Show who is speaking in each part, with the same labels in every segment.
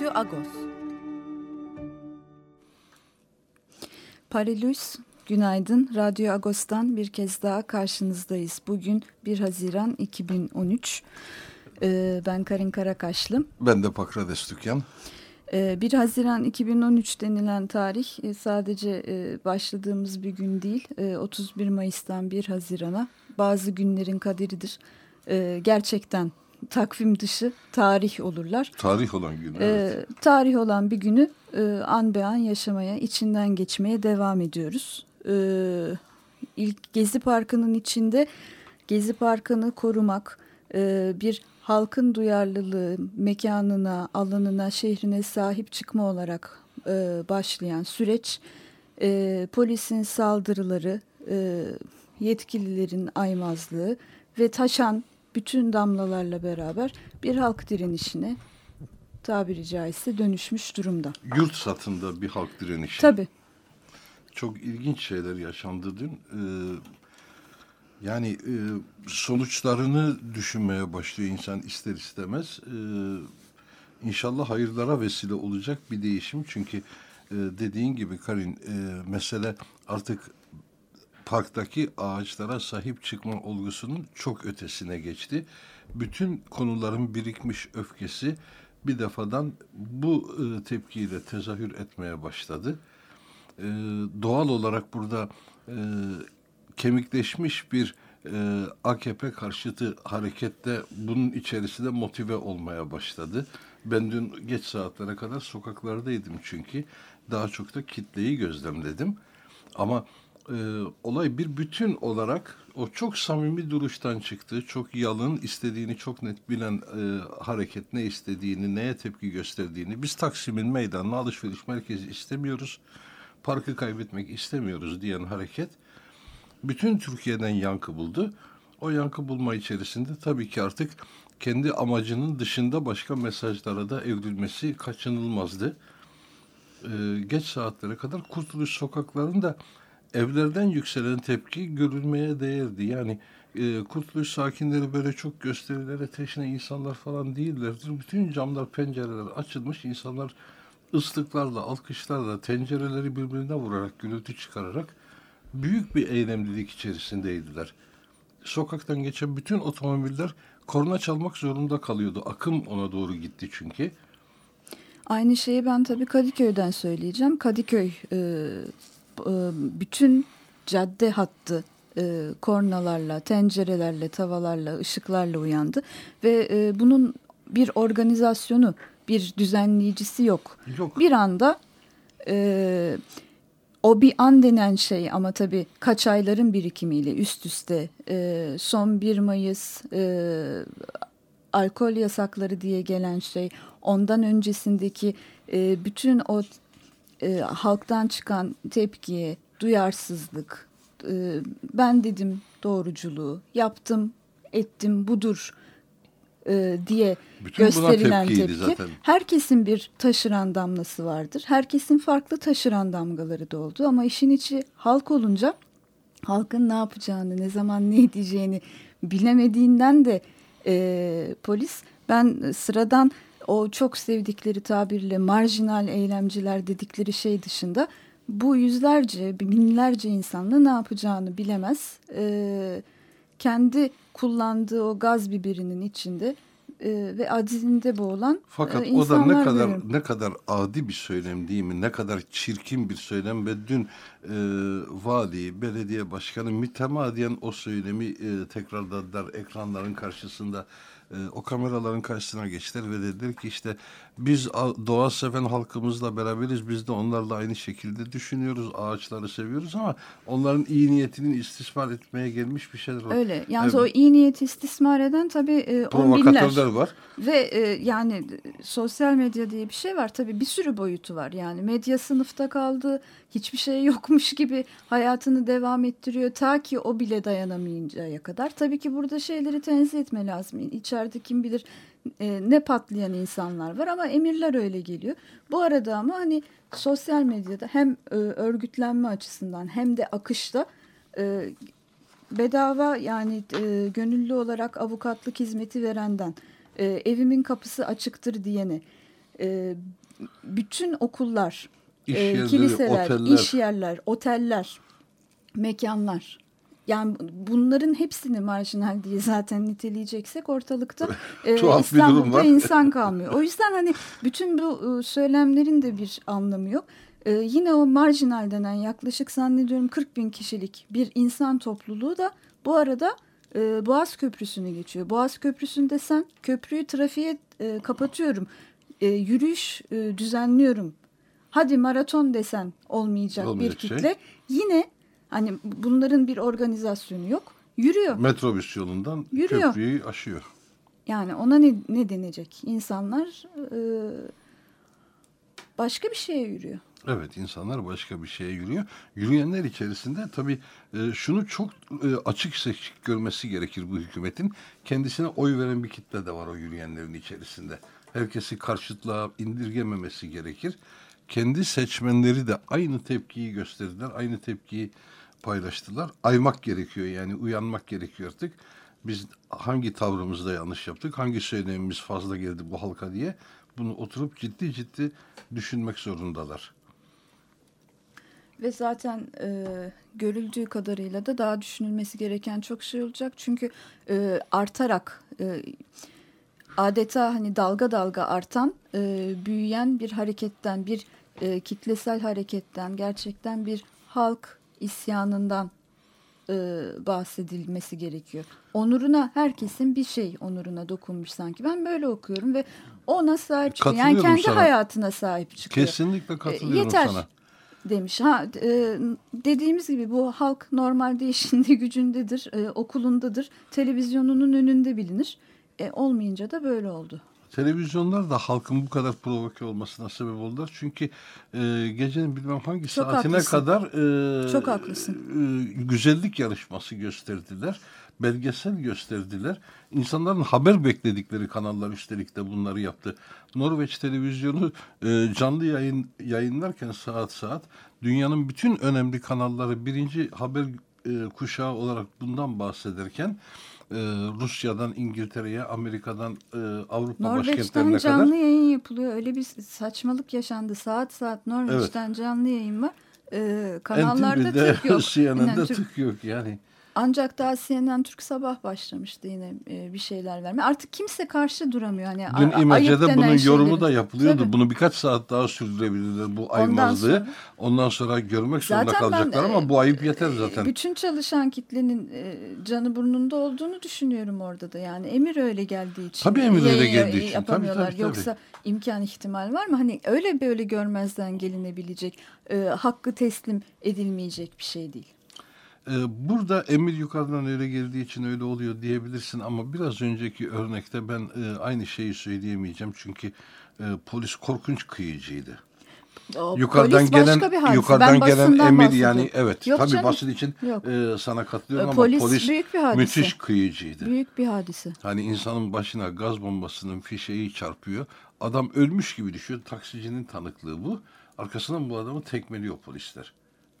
Speaker 1: Radyo Agos.
Speaker 2: Parilus, günaydın. Radyo Agos'tan bir kez daha karşınızdayız. Bugün 1 Haziran 2013. Ee, ben Karin Karakaşlı.
Speaker 3: Ben de Pakrades Tükyan.
Speaker 2: Ee, 1 Haziran 2013 denilen tarih e, sadece e, başladığımız bir gün değil. 31 e, Mayıs'tan 1 Haziran'a bazı günlerin kaderidir. Gerçekten takvim dışı tarih olurlar.
Speaker 3: Tarih olan gün.
Speaker 2: Ee, evet. Tarih olan bir günü e, an be an yaşamaya, içinden geçmeye devam ediyoruz. Ee, ilk Gezi Parkı'nın içinde Gezi Parkı'nı korumak, e, bir halkın duyarlılığı, mekanına, alanına, şehrine sahip çıkma olarak e, başlayan süreç, e, polisin saldırıları, e, yetkililerin aymazlığı ve taşan bütün damlalarla beraber bir halk direnişine tabiri caizse dönüşmüş durumda.
Speaker 3: Yurt satında bir halk direnişi.
Speaker 2: Tabii.
Speaker 3: Çok ilginç şeyler yaşandı dün. Ee, yani e, sonuçlarını düşünmeye başlıyor insan ister istemez. Ee, inşallah hayırlara vesile olacak bir değişim. Çünkü e, dediğin gibi Karin e, mesele artık parktaki ağaçlara sahip çıkma olgusunun çok ötesine geçti. Bütün konuların birikmiş öfkesi bir defadan bu e, tepkiyle tezahür etmeye başladı. E, doğal olarak burada e, kemikleşmiş bir AKP karşıtı harekette bunun içerisinde motive olmaya başladı. Ben dün geç saatlere kadar sokaklardaydım çünkü daha çok da kitleyi gözlemledim. Ama e, olay bir bütün olarak o çok samimi duruştan çıktı. Çok yalın, istediğini çok net bilen e, hareket ne istediğini, neye tepki gösterdiğini. Biz Taksim'in meydanına alışveriş merkezi istemiyoruz. Parkı kaybetmek istemiyoruz diyen hareket bütün Türkiye'den yankı buldu. O yankı bulma içerisinde tabii ki artık kendi amacının dışında başka mesajlara da evrilmesi kaçınılmazdı. Ee, geç saatlere kadar Kurtuluş sokaklarında evlerden yükselen tepki görülmeye değerdi. Yani e, Kurtuluş sakinleri böyle çok gösterilere teşne insanlar falan değillerdir. Bütün camlar, pencereler açılmış. insanlar ıslıklarla, alkışlarla, tencereleri birbirine vurarak, gürültü çıkararak büyük bir eylemlilik içerisindeydiler. Sokaktan geçen bütün otomobiller korna çalmak zorunda kalıyordu. Akım ona doğru gitti çünkü.
Speaker 2: Aynı şeyi ben tabii Kadıköy'den söyleyeceğim. Kadıköy e, bütün cadde hattı e, kornalarla, tencerelerle, tavalarla, ışıklarla uyandı. Ve e, bunun bir organizasyonu, bir düzenleyicisi yok.
Speaker 3: yok.
Speaker 2: Bir anda e, o bir an denen şey ama tabii kaç ayların birikimiyle üst üste e, son 1 Mayıs e, alkol yasakları diye gelen şey ondan öncesindeki e, bütün o e, halktan çıkan tepkiye, duyarsızlık, e, ben dedim doğruculuğu, yaptım, ettim, budur e, diye Bütün gösterilen tepki. Zaten. Herkesin bir taşıran damlası vardır. Herkesin farklı taşıran damgaları da oldu ama işin içi halk olunca halkın ne yapacağını, ne zaman ne edeceğini bilemediğinden de e, polis ben sıradan o çok sevdikleri tabirle marjinal eylemciler dedikleri şey dışında bu yüzlerce, binlerce insanla ne yapacağını bilemez. E, kendi kullandığı o gaz biberinin içinde e, ve acizinde boğulan
Speaker 3: Fakat e, o da ne kadar görüyorum. ne kadar adi bir söylem değil mi? Ne kadar çirkin bir söylem ve dün e, vali, belediye başkanı mütemadiyen o söylemi e, tekrarladılar ekranların karşısında e, o kameraların karşısına geçtiler ve dediler ki işte biz doğa seven halkımızla beraberiz. Biz de onlarla aynı şekilde düşünüyoruz. Ağaçları seviyoruz ama onların iyi niyetinin istismar etmeye gelmiş bir şeyler var.
Speaker 2: Öyle. Yalnız evet. o iyi niyeti istismar eden tabii e, on binler.
Speaker 3: var.
Speaker 2: Ve e, yani sosyal medya diye bir şey var. Tabii bir sürü boyutu var. Yani medya sınıfta kaldı. Hiçbir şey yokmuş gibi hayatını devam ettiriyor. Ta ki o bile dayanamayıncaya kadar. Tabii ki burada şeyleri tenzih etme lazım. İçeride kim bilir e, ne patlayan insanlar var ama emirler öyle geliyor. Bu arada ama hani sosyal medyada hem e, örgütlenme açısından hem de akışta e, bedava yani e, gönüllü olarak avukatlık hizmeti verenden e, evimin kapısı açıktır diyene e, bütün okullar,
Speaker 3: iş e, yerleri,
Speaker 2: kiliseler,
Speaker 3: oteller.
Speaker 2: iş yerler, oteller, mekanlar yani bunların hepsini marjinal diye zaten niteleyeceksek ortalıkta e, İstanbul'da insan kalmıyor. O yüzden hani bütün bu e, söylemlerin de bir anlamı yok. E, yine o marjinal denen yaklaşık zannediyorum 40 bin kişilik bir insan topluluğu da bu arada e, Boğaz Köprüsü'nü geçiyor. Boğaz Köprüsü'nde sen köprüyü trafiğe e, kapatıyorum, e, yürüyüş e, düzenliyorum. Hadi maraton desen olmayacak, olmayacak bir kitle. Şey. Yine Hani bunların bir organizasyonu yok. Yürüyor.
Speaker 3: Metrobüs yolundan Yürüyor. köprüyü aşıyor.
Speaker 2: Yani ona ne, ne denecek? İnsanlar e, başka bir şeye yürüyor.
Speaker 3: Evet insanlar başka bir şeye yürüyor. Yürüyenler içerisinde tabii e, şunu çok e, açık seçik görmesi gerekir bu hükümetin. Kendisine oy veren bir kitle de var o yürüyenlerin içerisinde. Herkesi karşıtlığa indirgememesi gerekir. Kendi seçmenleri de aynı tepkiyi gösterdiler. Aynı tepkiyi paylaştılar. Aymak gerekiyor yani uyanmak gerekiyor artık. Biz hangi tavrımızda yanlış yaptık, hangi söylemimiz fazla geldi bu halka diye bunu oturup ciddi ciddi düşünmek zorundalar.
Speaker 2: Ve zaten e, görüldüğü kadarıyla da daha düşünülmesi gereken çok şey olacak. Çünkü e, artarak e, adeta hani dalga dalga artan, e, büyüyen bir hareketten, bir e, kitlesel hareketten, gerçekten bir halk isyanından e, bahsedilmesi gerekiyor. Onuruna herkesin bir şey onuruna dokunmuş sanki. Ben böyle okuyorum ve ona sahip çıkıyor. Yani kendi sana. hayatına sahip çıkıyor.
Speaker 3: Kesinlikle katılıyorum
Speaker 2: e, yeter.
Speaker 3: sana
Speaker 2: demiş. Ha e, dediğimiz gibi bu halk normalde işinde gücündedir, e, okulundadır, televizyonunun önünde bilinir. E, olmayınca da böyle oldu.
Speaker 3: Televizyonlar da halkın bu kadar provoke olmasına sebep oldular. Çünkü e, gecenin bilmem hangi Çok saatine haklısın. kadar e,
Speaker 2: Çok haklısın.
Speaker 3: E, güzellik yarışması gösterdiler. Belgesel gösterdiler. İnsanların haber bekledikleri kanallar üstelik de bunları yaptı. Norveç televizyonu e, canlı yayın yayınlarken saat saat dünyanın bütün önemli kanalları birinci haber e, kuşağı olarak bundan bahsederken e, Rusya'dan İngiltere'ye, Amerika'dan e, Avrupa Norveç'ten başkentlerine
Speaker 2: kadar. Norveç'ten canlı yayın yapılıyor. Öyle bir saçmalık yaşandı. Saat saat Norveç'ten evet. canlı yayın var. E, kanallarda tık yok.
Speaker 3: CNN'de tık yok yani.
Speaker 2: Ancak daha CNN Türk Sabah başlamıştı yine e, bir şeyler vermeye. Artık kimse karşı duramıyor. Hani
Speaker 3: Dün İmece'de bunun yorumu şeyleri. da yapılıyordu. Tabii. Bunu birkaç saat daha sürdürebilirler bu aymazlığı. Ondan sonra, Ondan sonra görmek zaten zorunda kalacaklar ben, ama bu ayıp yeter zaten.
Speaker 2: Bütün çalışan kitlenin e, canı burnunda olduğunu düşünüyorum orada da. Yani emir öyle geldiği için.
Speaker 3: Tabii emir öyle geldiği için.
Speaker 2: Yapamıyorlar.
Speaker 3: Tabii, tabii,
Speaker 2: tabii. Yoksa imkan ihtimal var mı? Hani öyle böyle görmezden gelinebilecek, e, hakkı teslim edilmeyecek bir şey değil.
Speaker 3: Ee, burada emir yukarıdan öyle geldiği için öyle oluyor diyebilirsin ama biraz önceki örnekte ben e, aynı şeyi söyleyemeyeceğim çünkü e, polis korkunç kıyıcıydı.
Speaker 2: O, yukarıdan gelen
Speaker 3: yukarıdan gelen emir yani evet Yok tabii canım. basın için e, sana katılıyorum polis ama polis büyük bir hadise. müthiş kıyıcıydı.
Speaker 2: Büyük bir hadise.
Speaker 3: Hani insanın başına gaz bombasının fişeği çarpıyor. Adam ölmüş gibi düşüyor. Taksicinin tanıklığı bu. Arkasından bu adamı tekmeliyor polisler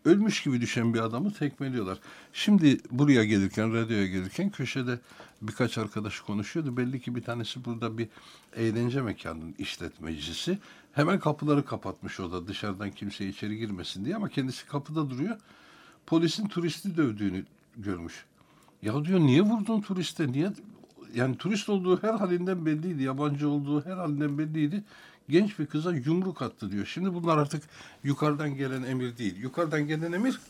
Speaker 3: ölmüş gibi düşen bir adamı tekmeliyorlar. Şimdi buraya gelirken, radyoya gelirken köşede birkaç arkadaş konuşuyordu. Belli ki bir tanesi burada bir eğlence mekanının işletmecisi. Hemen kapıları kapatmış o da dışarıdan kimse içeri girmesin diye ama kendisi kapıda duruyor. Polisin turisti dövdüğünü görmüş. Ya diyor niye vurdun turiste? Niye yani turist olduğu her halinden belliydi. Yabancı olduğu her halinden belliydi genç bir kıza yumruk attı diyor. Şimdi bunlar artık yukarıdan gelen emir değil. Yukarıdan gelen emir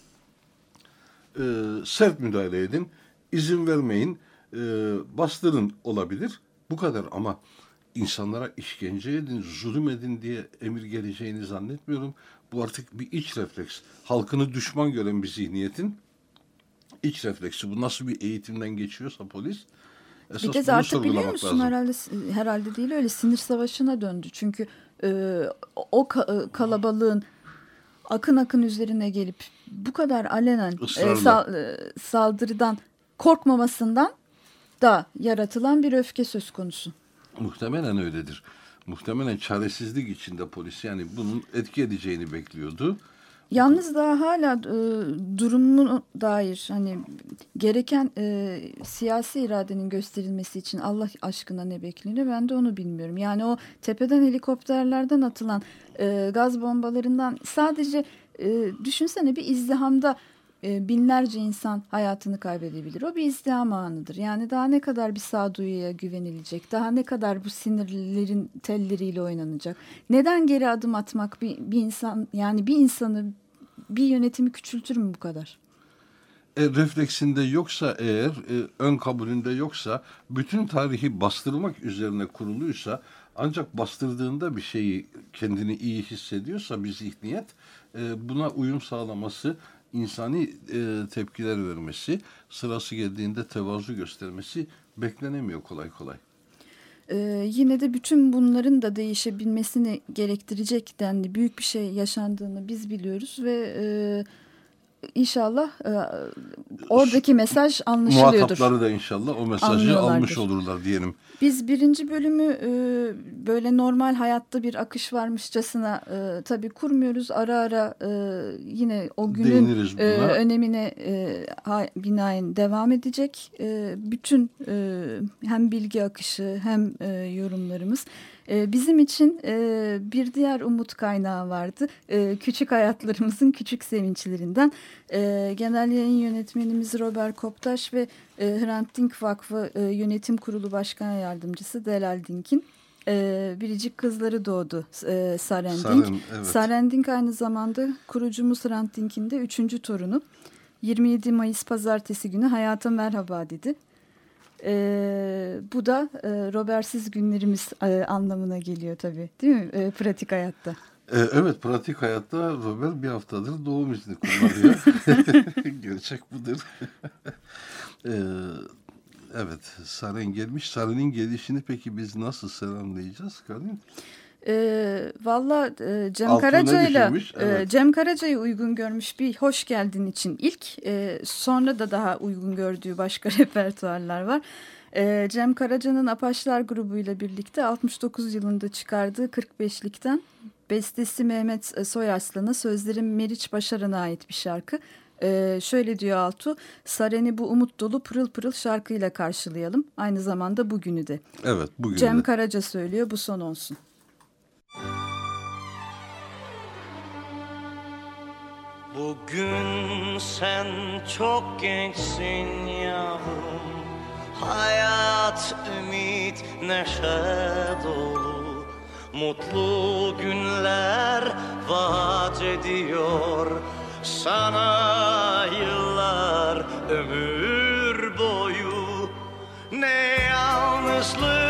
Speaker 3: e, sert müdahale edin, izin vermeyin, e, bastırın olabilir. Bu kadar ama insanlara işkence edin, zulüm edin diye emir geleceğini zannetmiyorum. Bu artık bir iç refleks. Halkını düşman gören bir zihniyetin iç refleksi. Bu nasıl bir eğitimden geçiyorsa polis
Speaker 2: Esas bir de artık biliyor musun lazım. herhalde herhalde değil öyle sinir savaşına döndü. Çünkü e, o ka- kalabalığın akın akın üzerine gelip bu kadar alenen e, sal, e, saldırıdan korkmamasından da yaratılan bir öfke söz konusu.
Speaker 3: Muhtemelen öyledir. Muhtemelen çaresizlik içinde polis yani bunun etki edeceğini bekliyordu.
Speaker 2: Yalnız daha hala e, durumu dair hani gereken e, siyasi iradenin gösterilmesi için Allah aşkına ne bekleniyor ben de onu bilmiyorum. Yani o tepeden helikopterlerden atılan e, gaz bombalarından sadece e, düşünsene bir izdihamda e, binlerce insan hayatını kaybedebilir. O bir izdiham anıdır. Yani daha ne kadar bir sağduyuya güvenilecek, daha ne kadar bu sinirlerin telleriyle oynanacak. Neden geri adım atmak bir, bir insan yani bir insanı bir yönetimi küçültür mü bu kadar?
Speaker 3: E, refleksinde yoksa eğer, e, ön kabulünde yoksa, bütün tarihi bastırmak üzerine kuruluysa, ancak bastırdığında bir şeyi kendini iyi hissediyorsa bir zihniyet, e, buna uyum sağlaması, insani e, tepkiler vermesi, sırası geldiğinde tevazu göstermesi beklenemiyor kolay kolay.
Speaker 2: Ee, yine de bütün bunların da değişebilmesini gerektirecek denli büyük bir şey yaşandığını biz biliyoruz ve e, inşallah e, oradaki mesaj anlaşılıyordur.
Speaker 3: Muhatapları da inşallah o mesajı almış olurlar diyelim.
Speaker 2: Biz birinci bölümü e, böyle normal hayatta bir akış varmışçasına e, tabii kurmuyoruz. Ara ara e, yine o günün e, önemine e, binaen devam edecek. E, bütün e, hem bilgi akışı hem e, yorumlarımız ee, bizim için e, bir diğer umut kaynağı vardı. Ee, küçük hayatlarımızın küçük sevinçlerinden. Ee, genel yayın yönetmenimiz Robert Koptaş ve e, Hrant Dink Vakfı e, Yönetim Kurulu Başkan Yardımcısı Delal Dink'in biricik kızları doğdu e, Sarendink. Saren, evet. Sarendink aynı zamanda kurucumuz Hrant Dink'in de üçüncü torunu. 27 Mayıs pazartesi günü hayata merhaba dedi. E, bu da e, Robertsiz günlerimiz e, anlamına geliyor tabii değil mi e, pratik hayatta?
Speaker 3: E, evet pratik hayatta Robert bir haftadır doğum izni kullanıyor. Gerçek budur. e, evet Saren gelmiş. Saren'in gelişini peki biz nasıl selamlayacağız Karin?
Speaker 2: E, Valla e, Cem Karaca'yla evet. e, Cem Karaca'yı uygun görmüş bir hoş geldin için ilk e, sonra da daha uygun gördüğü başka repertuarlar var. E, Cem Karaca'nın Apaçlar grubuyla birlikte 69 yılında çıkardığı 45'likten bestesi Mehmet Soyarslan'a sözleri Meriç Başaran'a ait bir şarkı. Ee, şöyle diyor Altu, Saren'i bu umut dolu pırıl pırıl şarkıyla karşılayalım. Aynı zamanda bugünü de.
Speaker 3: Evet, bugünü
Speaker 2: Cem
Speaker 3: de.
Speaker 2: Karaca söylüyor, bu son olsun.
Speaker 4: Bugün sen çok gençsin yavrum. Hayat, ümit, neşe dolu. Mutlu günler vaat ediyor. Sana yıllar ömür boyu. Ne yalnızlık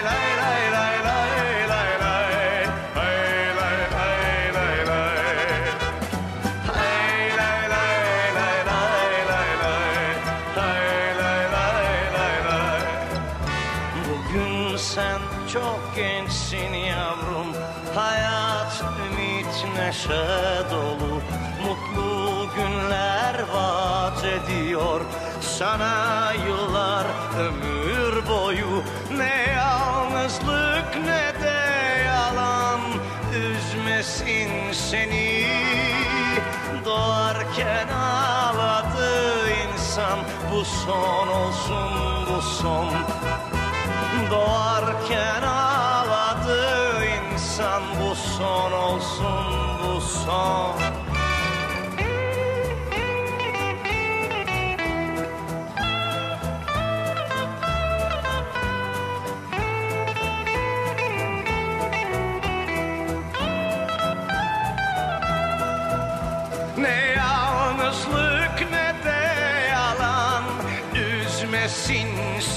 Speaker 4: Sana yıllar ömür boyu. Ne yalnızlık ne de yalan. Üzmesin seni. Doğarken ağladı insan. Bu son olsun bu son. Doğarken ağladı insan. Bu son olsun bu son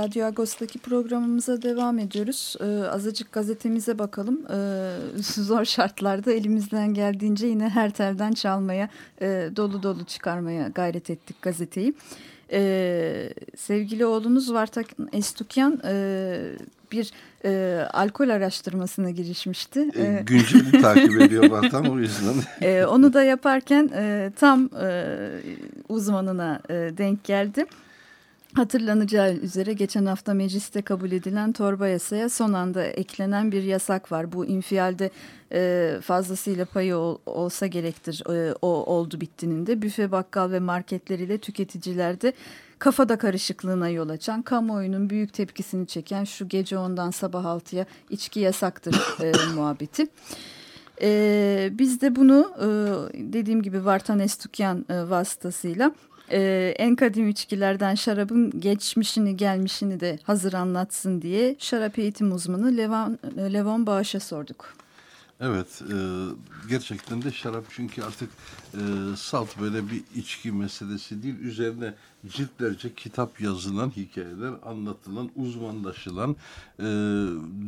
Speaker 2: Radyo Agos'taki programımıza devam ediyoruz. Ee, azıcık gazetemize bakalım. Ee, zor şartlarda elimizden geldiğince yine her telden çalmaya, e, dolu dolu çıkarmaya gayret ettik gazeteyi. Ee, sevgili oğlunuz Vartak Estukyan e, bir e, alkol araştırmasına girişmişti.
Speaker 3: E,
Speaker 2: Ee,
Speaker 3: günceli takip ediyor Vatan o yüzden.
Speaker 2: ee, onu da yaparken e, tam e, uzmanına e, denk geldi. Hatırlanacağı üzere geçen hafta mecliste kabul edilen torba yasaya son anda eklenen bir yasak var. Bu infialde e, fazlasıyla payı ol, olsa gerektir e, o oldu bittiğinin de. Büfe, bakkal ve marketleriyle tüketicilerde kafada karışıklığına yol açan, kamuoyunun büyük tepkisini çeken şu gece ondan sabah altıya içki yasaktır e, muhabbeti. Ee, biz de bunu e, dediğim gibi Vartan Estukyan e, vasıtasıyla e, en kadim içkilerden şarabın geçmişini gelmişini de hazır anlatsın diye şarap eğitim uzmanı Levan, Levon Bağış'a sorduk.
Speaker 3: Evet, e, gerçekten de şarap çünkü artık e, salt böyle bir içki meselesi değil. Üzerine ciltlerce kitap yazılan hikayeler, anlatılan, uzmanlaşılan e,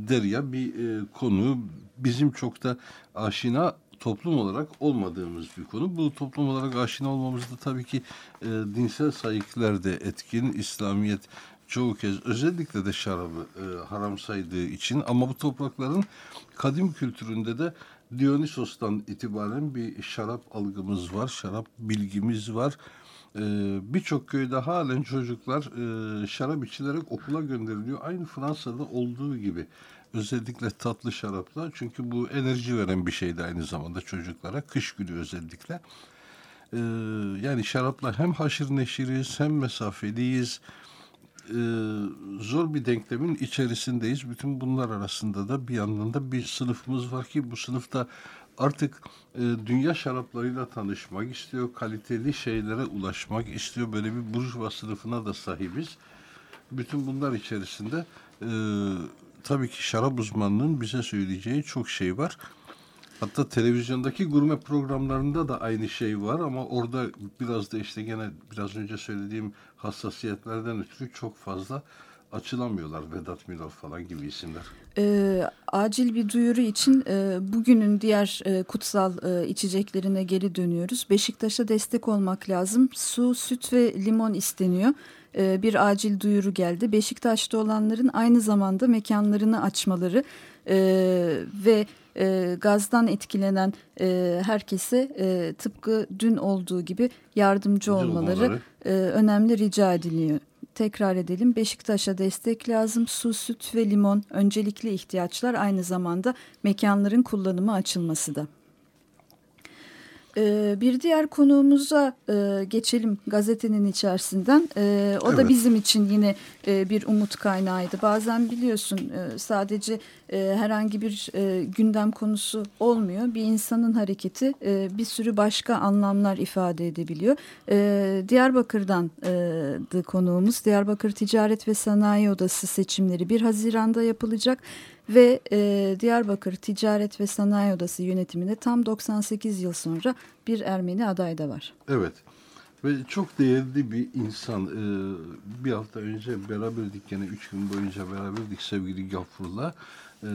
Speaker 3: derya bir e, konu. Bizim çok da aşina toplum olarak olmadığımız bir konu. Bu toplum olarak aşina olmamızda tabii ki e, dinsel saygılar da etkin. İslamiyet çoğu kez özellikle de şarabı e, haram saydığı için ama bu toprakların kadim kültüründe de Dionysos'tan itibaren bir şarap algımız var, şarap bilgimiz var. E, Birçok köyde halen çocuklar e, şarap içilerek okula gönderiliyor. Aynı Fransa'da olduğu gibi. Özellikle tatlı şaraplar. Çünkü bu enerji veren bir şeydi aynı zamanda çocuklara. Kış günü özellikle. E, yani şarapla hem haşır neşiriz hem mesafeliyiz e, zor bir denklemin içerisindeyiz. Bütün bunlar arasında da bir yandan da bir sınıfımız var ki bu sınıfta artık e, dünya şaraplarıyla tanışmak istiyor, kaliteli şeylere ulaşmak istiyor. Böyle bir burjuva sınıfına da sahibiz. Bütün bunlar içerisinde e, tabii ki şarap uzmanının bize söyleyeceği çok şey var. Hatta televizyondaki gurme programlarında da aynı şey var ama orada biraz da işte gene biraz önce söylediğim hassasiyetlerden ötürü çok fazla açılamıyorlar. Vedat Milor falan gibi isimler.
Speaker 2: E, acil bir duyuru için e, bugünün diğer e, kutsal e, içeceklerine geri dönüyoruz. Beşiktaş'a destek olmak lazım. Su, süt ve limon isteniyor. E, bir acil duyuru geldi. Beşiktaş'ta olanların aynı zamanda mekanlarını açmaları e, ve e, gazdan etkilenen e, herkese e, tıpkı dün olduğu gibi yardımcı olmaları e, önemli rica ediliyor. Tekrar edelim Beşiktaş'a destek lazım. Su, süt ve limon öncelikli ihtiyaçlar aynı zamanda mekanların kullanımı açılması da. Ee, bir diğer konuğumuza e, geçelim gazetenin içerisinden. Ee, o da
Speaker 3: Evet.
Speaker 2: bizim için yine e, bir umut kaynağıydı. Bazen biliyorsun e, sadece e, herhangi bir e, gündem konusu olmuyor. Bir insanın hareketi e, bir sürü başka anlamlar ifade edebiliyor. E, Diyarbakır'dan e, konuğumuz. Diyarbakır Ticaret ve Sanayi Odası seçimleri 1 Haziran'da yapılacak. Ve e, Diyarbakır Ticaret ve Sanayi Odası yönetiminde tam 98 yıl sonra bir Ermeni aday da var.
Speaker 3: Evet. Ve çok değerli bir insan. Ee, bir hafta önce beraberdik gene üç gün boyunca beraberdik sevgili Gaffur'la. Ee,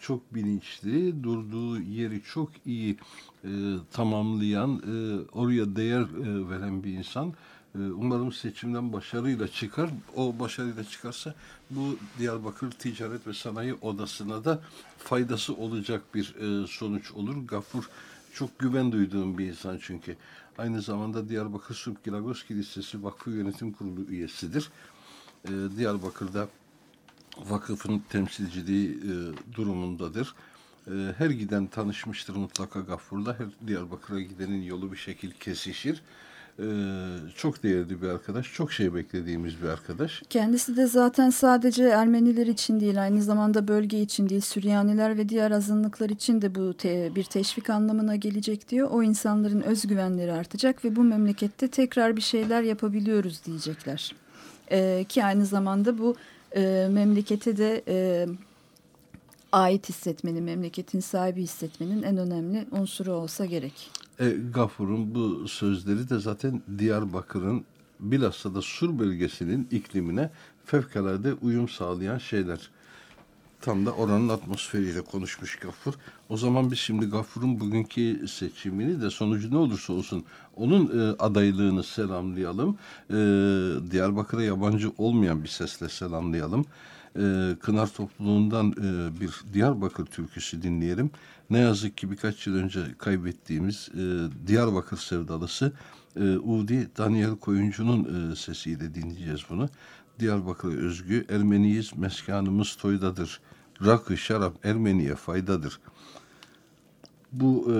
Speaker 3: çok bilinçli, durduğu yeri çok iyi e, tamamlayan, e, oraya değer e, veren bir insan. E, umarım seçimden başarıyla çıkar. O başarıyla çıkarsa bu Diyarbakır Ticaret ve Sanayi Odası'na da faydası olacak bir e, sonuç olur. Gaffur çok güven duyduğum bir insan çünkü. Aynı zamanda Diyarbakır Subkilagos Kilisesi Vakfı Yönetim Kurulu üyesidir. E, Diyarbakır'da vakıfın temsilciliği e, durumundadır. E, her giden tanışmıştır mutlaka Gaffur'la. Her Diyarbakır'a gidenin yolu bir şekil kesişir. E, çok değerli bir arkadaş, çok şey beklediğimiz bir arkadaş.
Speaker 2: Kendisi de zaten sadece Ermeniler için değil, aynı zamanda bölge için değil, Süryaniler ve diğer azınlıklar için de bu te bir teşvik anlamına gelecek diyor. O insanların özgüvenleri artacak ve bu memlekette tekrar bir şeyler yapabiliyoruz diyecekler. E, ki aynı zamanda bu e, memlekete de e, ait hissetmenin, memleketin sahibi hissetmenin en önemli unsuru olsa gerek.
Speaker 3: E, Gafur'un bu sözleri de zaten Diyarbakır'ın bilhassa da Sur bölgesinin iklimine fevkalade uyum sağlayan şeyler. Tam da oranın atmosferiyle konuşmuş Gafur. O zaman biz şimdi Gafur'un bugünkü seçimini de sonucu ne olursa olsun onun e, adaylığını selamlayalım. E, Diyarbakır'a yabancı olmayan bir sesle selamlayalım. E, Kınar topluluğundan e, bir Diyarbakır türküsü dinleyelim. Ne yazık ki birkaç yıl önce kaybettiğimiz e, Diyarbakır sevdalısı e, Udi Daniel Koyuncu'nun e, sesiyle dinleyeceğiz bunu. Diyarbakır özgü Ermeniyiz meskanımız toydadır. Rakı şarap Ermeniye faydadır. Bu e,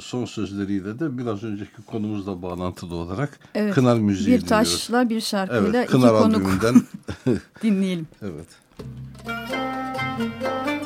Speaker 3: son sözleriyle de biraz önceki konumuzla bağlantılı olarak
Speaker 2: Evet,
Speaker 3: Kınar müziği
Speaker 2: Bir
Speaker 3: dinliyoruz.
Speaker 2: taşla bir şarkıyla
Speaker 3: Evet,
Speaker 2: iki
Speaker 3: Kınar
Speaker 2: konuk dinleyelim.
Speaker 3: evet.
Speaker 5: Ermeniyiz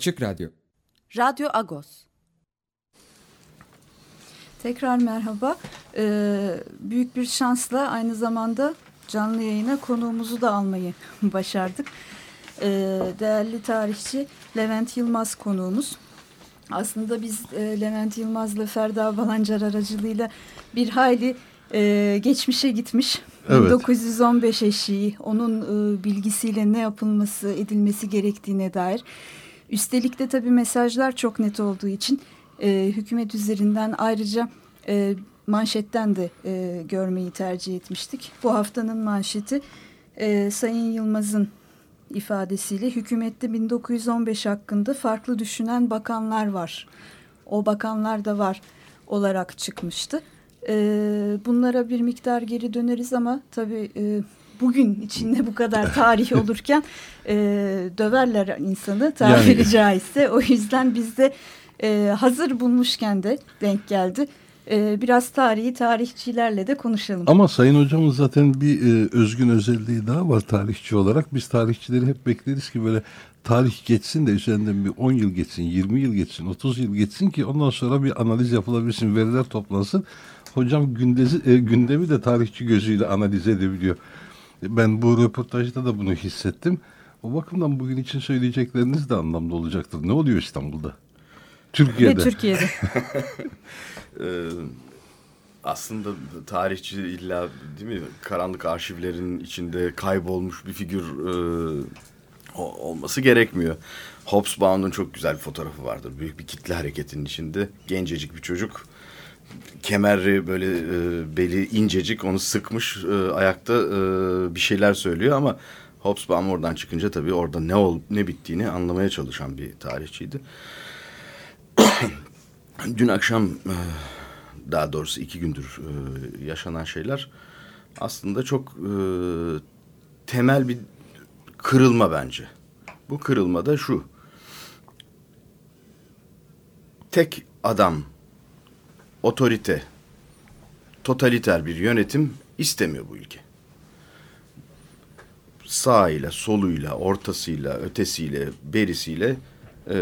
Speaker 6: Açık Radyo
Speaker 1: Radyo Agos.
Speaker 2: Tekrar merhaba. Ee, büyük bir şansla aynı zamanda canlı yayına konuğumuzu da almayı başardık. Ee, değerli tarihçi Levent Yılmaz konuğumuz. Aslında biz e, Levent Yılmaz'la Ferda Balancar aracılığıyla bir hayli e, geçmişe gitmiş.
Speaker 3: Evet.
Speaker 2: 1915 eşiği, onun e, bilgisiyle ne yapılması, edilmesi gerektiğine dair. Üstelik de tabii mesajlar çok net olduğu için e, hükümet üzerinden ayrıca e, manşetten de e, görmeyi tercih etmiştik. Bu haftanın manşeti e, Sayın Yılmaz'ın ifadesiyle hükümette 1915 hakkında farklı düşünen bakanlar var. O bakanlar da var olarak çıkmıştı. E, bunlara bir miktar geri döneriz ama tabii e, bugün içinde bu kadar tarih olurken e, döverler insanı tabiri
Speaker 3: Yani.
Speaker 2: caizse. O yüzden biz de e, hazır bulmuşken de denk geldi. E, biraz tarihi tarihçilerle de konuşalım.
Speaker 3: Ama Sayın Hocamın zaten bir e, özgün özelliği daha var tarihçi olarak. Biz tarihçileri hep bekleriz ki böyle tarih geçsin de üzerinden bir 10 yıl geçsin, 20 yıl geçsin, 30 yıl geçsin ki ondan sonra bir analiz yapılabilsin, veriler toplansın. Hocam gündezi, e, gündemi de tarihçi gözüyle analiz edebiliyor. Ben bu röportajda da bunu hissettim. O bakımdan bugün için söyleyecekleriniz de anlamlı olacaktır. Ne oluyor İstanbul'da? Türkiye'de.
Speaker 2: Ve Türkiye'de.
Speaker 7: Ee, aslında tarihçi illa değil mi karanlık arşivlerin içinde kaybolmuş bir figür e, olması gerekmiyor. Hobsbawm'un çok güzel bir fotoğrafı vardır. Büyük bir kitle hareketinin içinde gencecik bir çocuk kemerli böyle e, beli incecik onu sıkmış e, ayakta e, bir şeyler söylüyor ama Hobsbawm oradan çıkınca tabii orada ne ol ne bittiğini anlamaya çalışan bir tarihçiydi. Dün akşam e, daha doğrusu iki gündür e, yaşanan şeyler aslında çok e, temel bir kırılma bence. Bu kırılma da şu. Tek adam, otorite, totaliter bir yönetim istemiyor bu ülke. Sağıyla, soluyla, ortasıyla, ötesiyle, berisiyle e,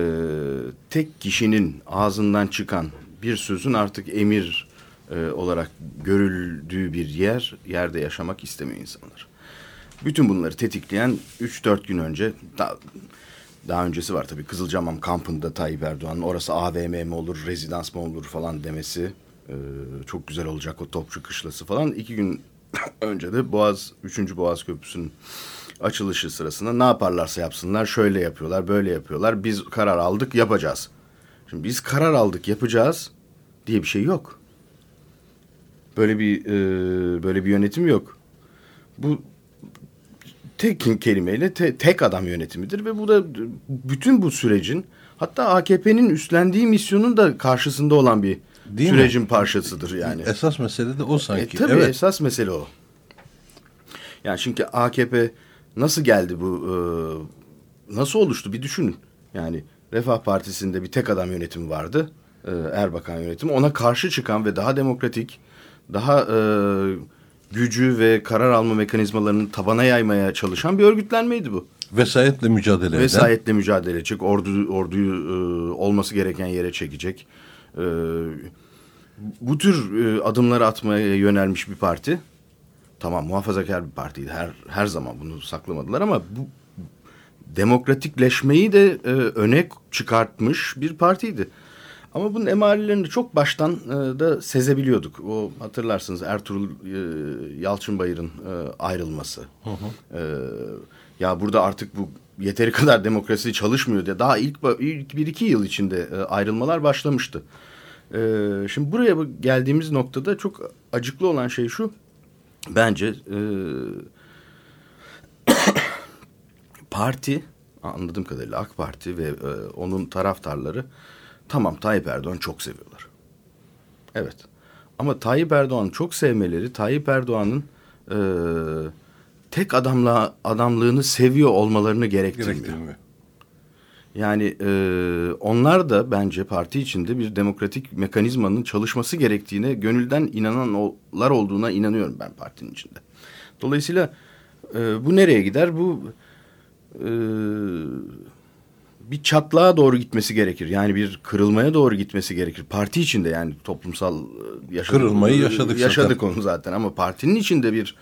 Speaker 7: tek kişinin ağzından çıkan bir sözün artık emir e, olarak görüldüğü bir yer, yerde yaşamak istemiyor insanlar. Bütün bunları tetikleyen 3-4 gün önce, daha, daha öncesi var tabii Kızılcamam kampında Tayyip Erdoğan'ın orası AVM mi olur, rezidans mı olur falan demesi. e, çok güzel olacak o topçu kışlası falan. İki gün önce de Boğaz, 3. Boğaz Köprüsü'nün açılışı sırasında ne yaparlarsa yapsınlar şöyle yapıyorlar, böyle yapıyorlar. Biz karar aldık, yapacağız. Şimdi biz karar aldık, yapacağız diye bir şey yok. Böyle bir e, böyle bir yönetim yok. Bu tek kelimeyle te- tek adam yönetimidir ve bu da bütün bu sürecin hatta AKP'nin üstlendiği misyonun da karşısında olan bir
Speaker 3: Değil mi?
Speaker 7: sürecin parçasıdır yani.
Speaker 3: Esas mesele de o sanki.
Speaker 7: E, tabii
Speaker 3: evet.
Speaker 7: esas mesele o. Yani çünkü AKP nasıl geldi bu e, nasıl oluştu bir düşünün. Yani Refah Partisi'nde bir tek adam yönetimi vardı. E, Erbakan yönetimi. Ona karşı çıkan ve daha demokratik, daha e, gücü ve karar alma mekanizmalarını tabana yaymaya çalışan bir örgütlenmeydi bu.
Speaker 3: Vesayetle mücadele eden.
Speaker 7: Vesayetle mücadele edecek, ordu, orduyu e, olması gereken yere çekecek. E, bu tür e, adımları atmaya yönelmiş bir parti. Tamam muhafazakar bir partiydi. Her her zaman bunu saklamadılar ama bu demokratikleşmeyi de e, öne çıkartmış bir partiydi. Ama bunun emarelerini çok baştan e, da sezebiliyorduk. O hatırlarsınız Ertuğrul e, Yalçınbayır'ın e, ayrılması. E, ya burada artık bu yeteri kadar demokrasi çalışmıyor diye daha ilk, ilk bir iki yıl içinde e, ayrılmalar başlamıştı. E, şimdi buraya bu- geldiğimiz noktada çok acıklı olan şey şu. Bence e, parti anladığım kadarıyla AK Parti ve e, onun taraftarları tamam Tayyip Erdoğan çok seviyorlar. Evet. Ama Tayyip Erdoğan'ı çok sevmeleri Tayyip Erdoğan'ın e, tek adamla adamlığını seviyor olmalarını gerektirmiyor.
Speaker 3: Gerektirmiyor.
Speaker 7: Yani e, onlar da bence parti içinde bir demokratik mekanizmanın çalışması gerektiğine gönülden inananlar olduğuna inanıyorum ben partinin içinde. Dolayısıyla e, bu nereye gider? Bu e, bir çatlağa doğru gitmesi gerekir. Yani bir kırılmaya doğru gitmesi gerekir. Parti içinde yani toplumsal e, yaşadık,
Speaker 3: Kırılmayı yaşadık
Speaker 7: yaşadık
Speaker 3: zaten.
Speaker 7: onu zaten ama partinin içinde bir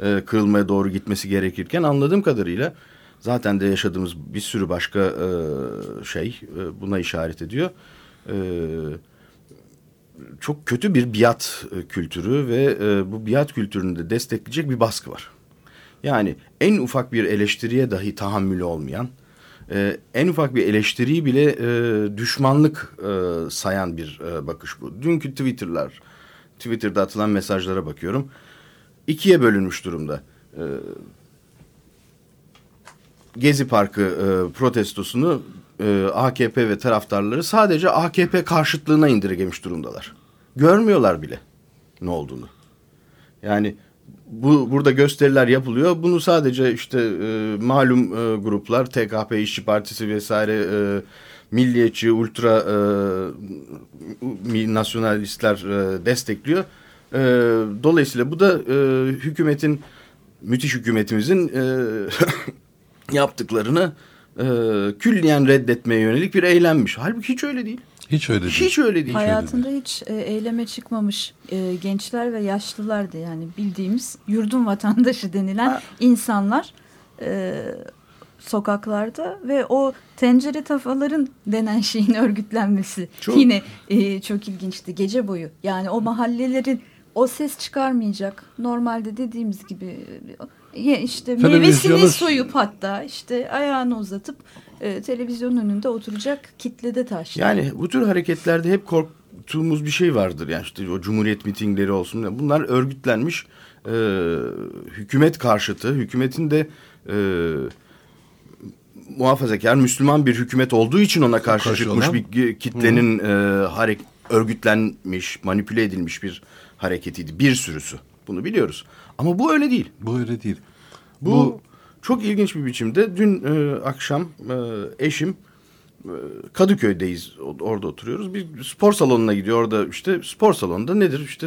Speaker 7: e, kırılmaya doğru gitmesi gerekirken anladığım kadarıyla zaten de yaşadığımız bir sürü başka e, şey e, buna işaret ediyor. E, çok kötü bir biat e, kültürü ve e, bu biat kültürünü de destekleyecek bir baskı var. Yani en ufak bir eleştiriye dahi tahammülü olmayan, e, en ufak bir eleştiriyi bile e, düşmanlık e, sayan bir e, bakış bu. Dünkü Twitter'lar, Twitter'da atılan mesajlara bakıyorum. İkiye bölünmüş durumda. E, Gezi Parkı e, protestosunu e, AKP ve taraftarları sadece AKP karşıtlığına indirgemiş durumdalar. Görmüyorlar bile ne olduğunu. Yani bu burada gösteriler yapılıyor. Bunu sadece işte e, malum e, gruplar TKP İşçi Partisi vesaire e, milliyetçi ultra e, nasyonalistler e, destekliyor. E, dolayısıyla bu da e, hükümetin müthiş hükümetimizin e, yaptıklarını e, külliyen reddetmeye yönelik bir eylemmiş. Halbuki hiç öyle değil.
Speaker 3: Hiç öyle değil.
Speaker 7: Hiç öyle değil.
Speaker 2: Hayatında hiç e, eyleme çıkmamış e, gençler ve yaşlılardı yani bildiğimiz yurdum vatandaşı denilen insanlar e, sokaklarda ve o tencere tafaların denen şeyin örgütlenmesi
Speaker 7: Çok-
Speaker 2: yine e, çok ilginçti gece boyu. Yani o mahallelerin o ses çıkarmayacak normalde dediğimiz gibi e, işte meyvesini soyup hatta işte ayağını uzatıp e, televizyonun önünde oturacak kitlede taştı.
Speaker 7: Yani bu tür hareketlerde hep korktuğumuz bir şey vardır. Yani işte o cumhuriyet mitingleri olsun. Bunlar örgütlenmiş e, hükümet karşıtı. Hükümetin de e, muhafazakar Müslüman bir hükümet olduğu için ona karşı
Speaker 3: Karşı
Speaker 7: çıkmış
Speaker 3: olan.
Speaker 7: bir kitlenin e, harek örgütlenmiş, manipüle edilmiş bir hareketiydi. Bir sürüsü. Bunu biliyoruz. Ama bu öyle değil.
Speaker 3: Bu öyle değil.
Speaker 7: Bu,
Speaker 3: Bu-
Speaker 7: çok ilginç bir biçimde. Dün e, akşam e, eşim e, Kadıköy'deyiz. Orada oturuyoruz. Bir spor salonuna gidiyor. Orada işte spor salonunda nedir? İşte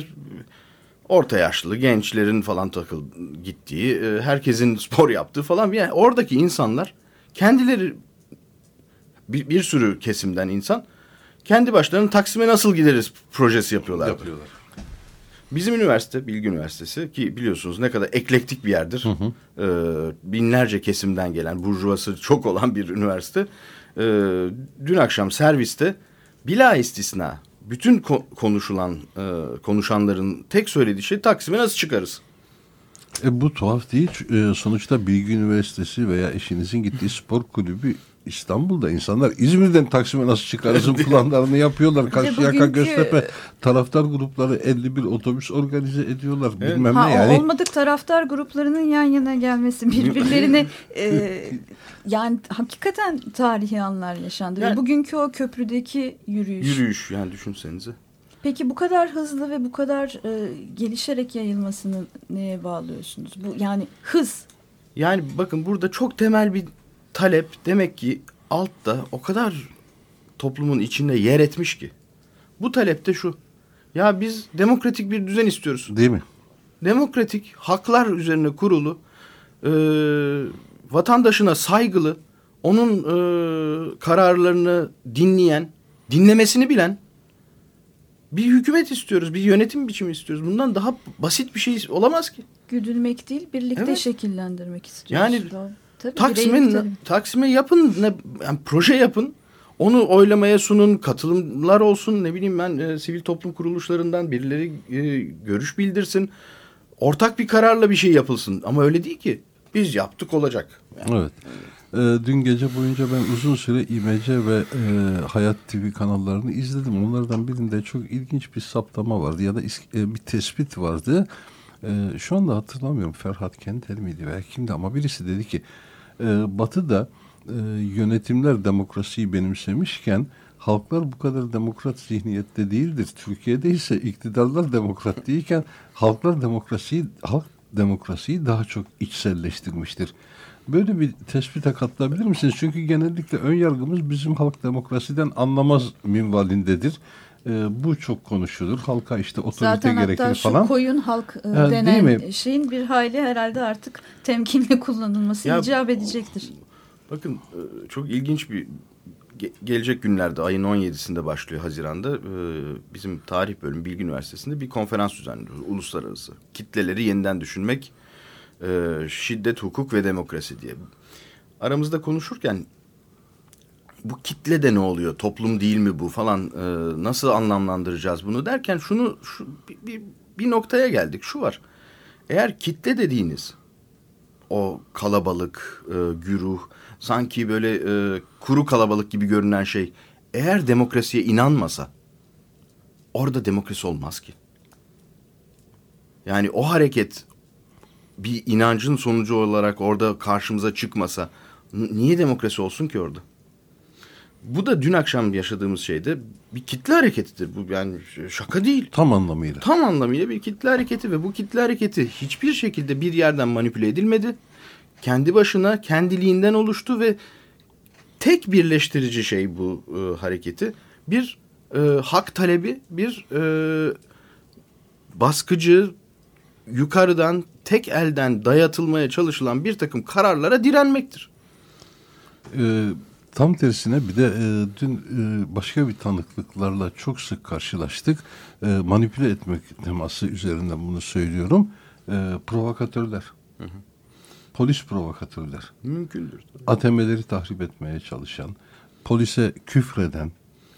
Speaker 7: orta yaşlı gençlerin falan takıl gittiği, e, herkesin spor yaptığı falan. Yani oradaki insanlar kendileri bir, bir sürü kesimden insan kendi başlarının Taksim'e nasıl gideriz projesi yapıyorlar.
Speaker 3: Yapıyorlar.
Speaker 7: Bizim üniversite, Bilgi Üniversitesi ki biliyorsunuz ne kadar eklektik bir yerdir. Ee, binlerce kesimden gelen, burjuvası çok olan bir üniversite. Ee, dün akşam serviste bila istisna bütün ko- konuşulan, e, konuşanların tek söylediği şey Taksim'e nasıl çıkarız?
Speaker 3: E, bu tuhaf değil. E, sonuçta Bilgi Üniversitesi veya eşinizin gittiği spor kulübü İstanbul'da insanlar İzmir'den Taksim'e nasıl çıkarızın planlarını yapıyorlar. Karşıyaka,
Speaker 2: bugünkü-
Speaker 3: Göztepe taraftar grupları 51 otobüs organize ediyorlar. Bilmem
Speaker 2: Ha,
Speaker 3: ne yani.
Speaker 2: olmadık taraftar gruplarının yan yana gelmesi birbirlerine e, yani hakikaten tarihi anlar yaşandı. Ve
Speaker 7: Yani-
Speaker 2: bugünkü o köprüdeki yürüyüş.
Speaker 7: Yürüyüş yani düşünsenize.
Speaker 2: Peki bu kadar hızlı ve bu kadar e, gelişerek yayılmasını neye bağlıyorsunuz? Bu yani hız.
Speaker 7: Yani bakın burada çok temel bir talep demek ki altta o kadar toplumun içinde yer etmiş ki. Bu talep de şu. Ya biz demokratik bir düzen istiyoruz.
Speaker 3: Değil mi?
Speaker 7: Demokratik, haklar üzerine kurulu, e, vatandaşına saygılı, onun e, kararlarını dinleyen, dinlemesini bilen bir hükümet istiyoruz, bir yönetim biçimi istiyoruz. Bundan daha basit bir şey olamaz ki.
Speaker 2: Güdülmek değil birlikte
Speaker 7: Evet.
Speaker 2: şekillendirmek istiyoruz.
Speaker 7: Yani
Speaker 2: Doğru. Tabii,
Speaker 7: Taksim'e. Taksim'e yapın ne, yani proje yapın. Onu oylamaya sunun, katılımlar olsun, ne bileyim ben e, sivil toplum kuruluşlarından birileri e, görüş bildirsin. Ortak bir kararla bir şey yapılsın. Ama öyle değil ki. Biz yaptık olacak. Yani
Speaker 3: Evet. Ee, dün gece boyunca ben uzun süre İMC ve e, Hayat TV kanallarını izledim. Onlardan birinde çok ilginç bir saptama vardı ya da is- e, bir tespit vardı. E, şu anda hatırlamıyorum Ferhat Kenter miydi veya kimdi ama birisi dedi ki e, Batı'da e, yönetimler demokrasiyi benimsemişken halklar bu kadar demokrat zihniyette değildir. Türkiye'de ise iktidarlar demokrat değilken halklar demokrasiyi halk demokrasiyi daha çok içselleştirmiştir. Böyle bir tespite katılabilir misiniz? Çünkü genellikle ön yargımız bizim halk demokrasiden anlamaz minvalindedir. Ee, bu çok konuşulur. Halka işte otorite
Speaker 2: Zaten
Speaker 3: gerekir
Speaker 2: hatta şu
Speaker 3: falan.
Speaker 2: koyun halk e,
Speaker 3: Ha, değil
Speaker 2: denen
Speaker 3: mi?
Speaker 2: şeyin bir hayli herhalde artık temkinli kullanılması
Speaker 7: Ya-
Speaker 2: icap edecektir.
Speaker 7: Bakın e, çok ilginç bir ge- gelecek günlerde ayın 17'sinde başlıyor Haziran'da e, bizim tarih bölümü Bilgi Üniversitesi'nde bir konferans düzenliyoruz. Uluslararası kitleleri yeniden düşünmek e, şiddet, hukuk ve demokrasi diye. Aramızda konuşurken bu kitle de ne oluyor? Toplum değil mi bu falan? e, nasıl anlamlandıracağız bunu derken şunu şu, bir, bir, bir noktaya geldik. Şu var. Eğer kitle dediğiniz o kalabalık, e, güruh, sanki böyle e, kuru kalabalık gibi görünen şey eğer demokrasiye inanmasa orada demokrasi olmaz ki. Yani o hareket bir inancın sonucu olarak orada karşımıza çıkmasa niye demokrasi olsun ki orada? Bu da dün akşam yaşadığımız şeyde bir kitle hareketidir. Bu yani şaka değil.
Speaker 3: Tam anlamıyla.
Speaker 7: Tam anlamıyla bir kitle hareketi ve bu kitle hareketi hiçbir şekilde bir yerden manipüle edilmedi. Kendi başına kendiliğinden oluştu ve tek birleştirici şey bu e, hareketi bir e, hak talebi, bir e, baskıcı, yukarıdan tek elden dayatılmaya çalışılan bir takım kararlara direnmektir.
Speaker 3: Ee, tam tersine bir de e, dün e, başka bir tanıklıklarla çok sık karşılaştık. E, manipüle etmek teması üzerinden bunu söylüyorum. E, provokatörler. Polis provokatörler.
Speaker 7: Mümkündür.
Speaker 3: ATM'leri tahrip etmeye çalışan, polise küfreden,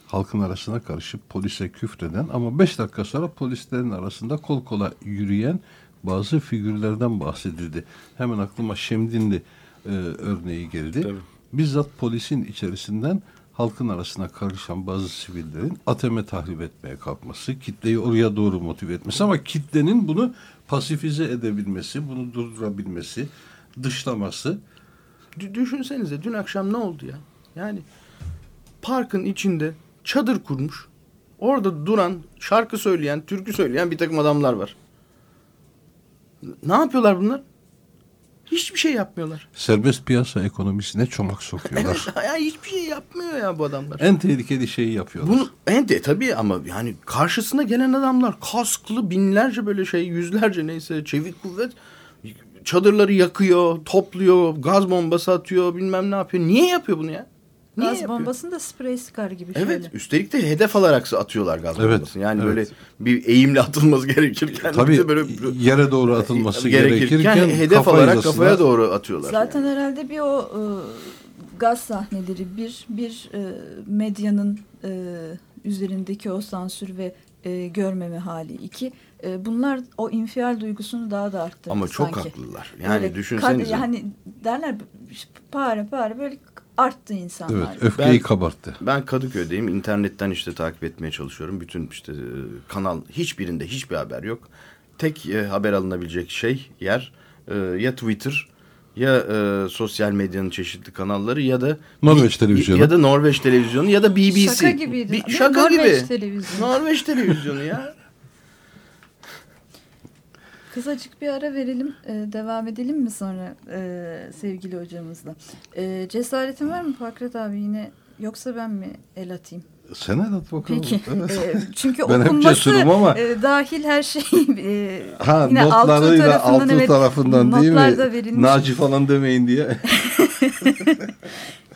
Speaker 3: halkın arasına karışıp polise küfreden ama beş dakika sonra polislerin arasında kol kola yürüyen bazı figürlerden bahsedildi. Hemen aklıma Şemdinli e, örneği geldi.
Speaker 7: Tabii.
Speaker 3: Bizzat polisin içerisinden halkın arasına karışan bazı sivillerin ATM tahrip etmeye kalkması, kitleyi oraya doğru motive etmesi ama kitlenin bunu pasifize edebilmesi, bunu durdurabilmesi, dışlaması
Speaker 7: Dü- Düşünsenize dün akşam ne oldu ya? Yani parkın içinde çadır kurmuş. Orada duran, şarkı söyleyen, türkü söyleyen bir takım adamlar var. Ne yapıyorlar bunlar? Hiçbir şey yapmıyorlar.
Speaker 3: serbest piyasa ekonomisine çomak sokuyorlar.
Speaker 7: Evet, ya hiçbir şey yapmıyor ya bu adamlar.
Speaker 3: en tehlikeli şeyi yapıyorlar.
Speaker 7: Bunu en de tabii ama yani karşısına gelen adamlar kasklı binlerce böyle şey yüzlerce neyse çevik kuvvet çadırları yakıyor, topluyor, gaz bombası atıyor, bilmem ne yapıyor. Niye yapıyor bunu ya? Niye
Speaker 2: Gaz
Speaker 7: yapıyor?
Speaker 2: bombasını da sprey sıkar gibi
Speaker 7: Evet,
Speaker 2: şöyle.
Speaker 7: üstelik de hedef alarak atıyorlar gaz
Speaker 3: Evet,
Speaker 7: bombasını. Yani
Speaker 3: evet.
Speaker 7: böyle bir eğimle atılması gerekirken
Speaker 3: Tabii
Speaker 7: böyle
Speaker 3: yere doğru atılması gerekirken,
Speaker 7: gerekirken hedef
Speaker 3: kafa
Speaker 7: alarak
Speaker 3: hizasına-
Speaker 7: kafaya doğru atıyorlar.
Speaker 2: Zaten herhalde bir o e, gaz sahneleri bir bir e, medyanın e, üzerindeki o sansür ve e, görmeme hali iki e, bunlar o infial duygusunu daha da arttırdı
Speaker 7: Ama çok
Speaker 2: sanki.
Speaker 7: haklılar. Yani
Speaker 2: Böyle
Speaker 7: düşünsenize.
Speaker 2: yani derler pare pare böyle arttı insanlar.
Speaker 3: Evet, öfkeyi
Speaker 7: Ben-
Speaker 3: kabarttı.
Speaker 7: Ben Kadıköy'deyim. İnternetten işte takip etmeye çalışıyorum. Bütün işte e, kanal hiçbirinde hiçbir haber yok. Tek e, haber alınabilecek şey yer e, ya Twitter ya e, sosyal medyanın çeşitli kanalları ya da
Speaker 3: Norveç televizyonu.
Speaker 7: ya da Norveç televizyonu ya da BBC.
Speaker 2: Şaka gibiydi.
Speaker 7: Bir- şaka
Speaker 2: Norveç
Speaker 7: gibi.
Speaker 2: televizyonu.
Speaker 7: Norveç televizyonu ya.
Speaker 2: Kısacık bir ara verelim. e, devam edelim mi sonra e, sevgili hocamızla? E, cesaretin var mı Fakret abi yine yoksa ben mi el atayım?
Speaker 3: Sen el at bakalım.
Speaker 2: Peki.
Speaker 3: Evet.
Speaker 2: E, çünkü
Speaker 3: Ben
Speaker 2: okunması
Speaker 3: ama-
Speaker 2: e, dahil her şey e,
Speaker 3: Ha
Speaker 2: yine altı tarafından,
Speaker 3: altı
Speaker 2: evet,
Speaker 3: tarafından değil
Speaker 2: notlar da
Speaker 3: mi?
Speaker 2: verilmiş.
Speaker 3: Naci falan demeyin diye.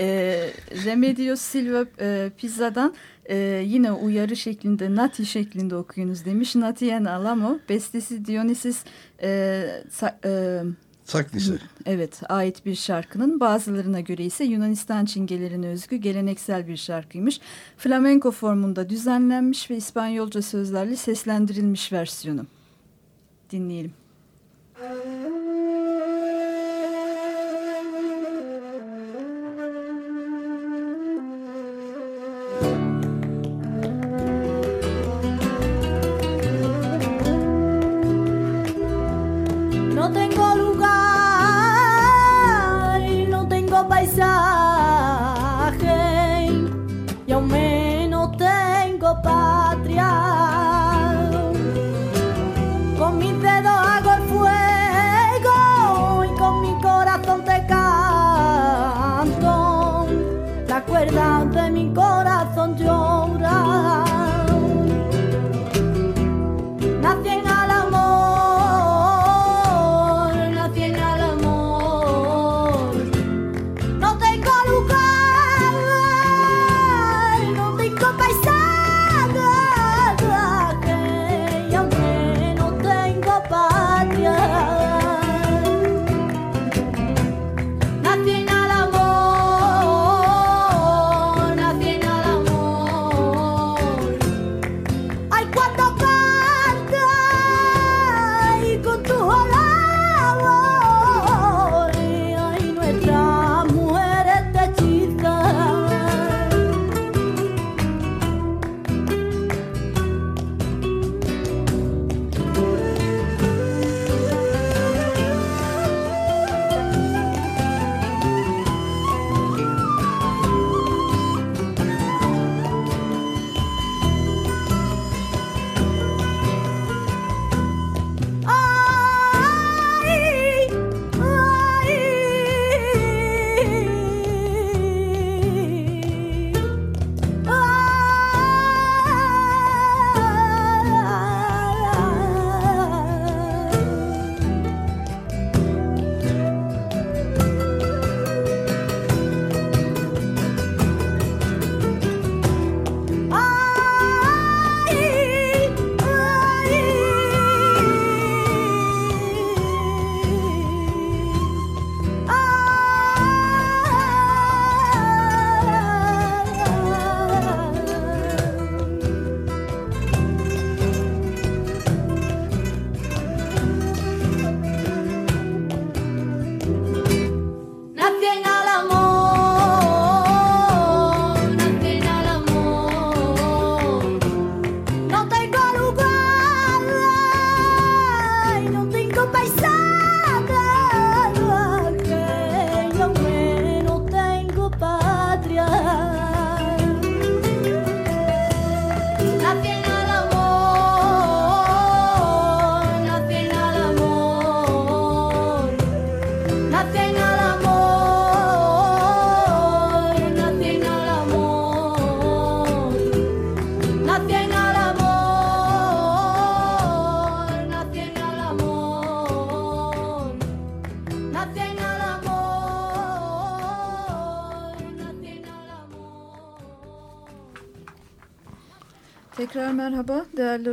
Speaker 2: E, Remedios Silva e, Pizza'dan e, yine uyarı şeklinde Nati şeklinde okuyunuz demiş. Natien Alamo bestesi Dionysus e, sa- e,
Speaker 3: Saknisi.
Speaker 2: Evet, ait bir şarkının bazılarına göre ise Yunanistan çingelerine özgü geleneksel bir şarkıymış. Flamenko formunda düzenlenmiş ve İspanyolca sözlerle seslendirilmiş versiyonu. Dinleyelim.
Speaker 6: No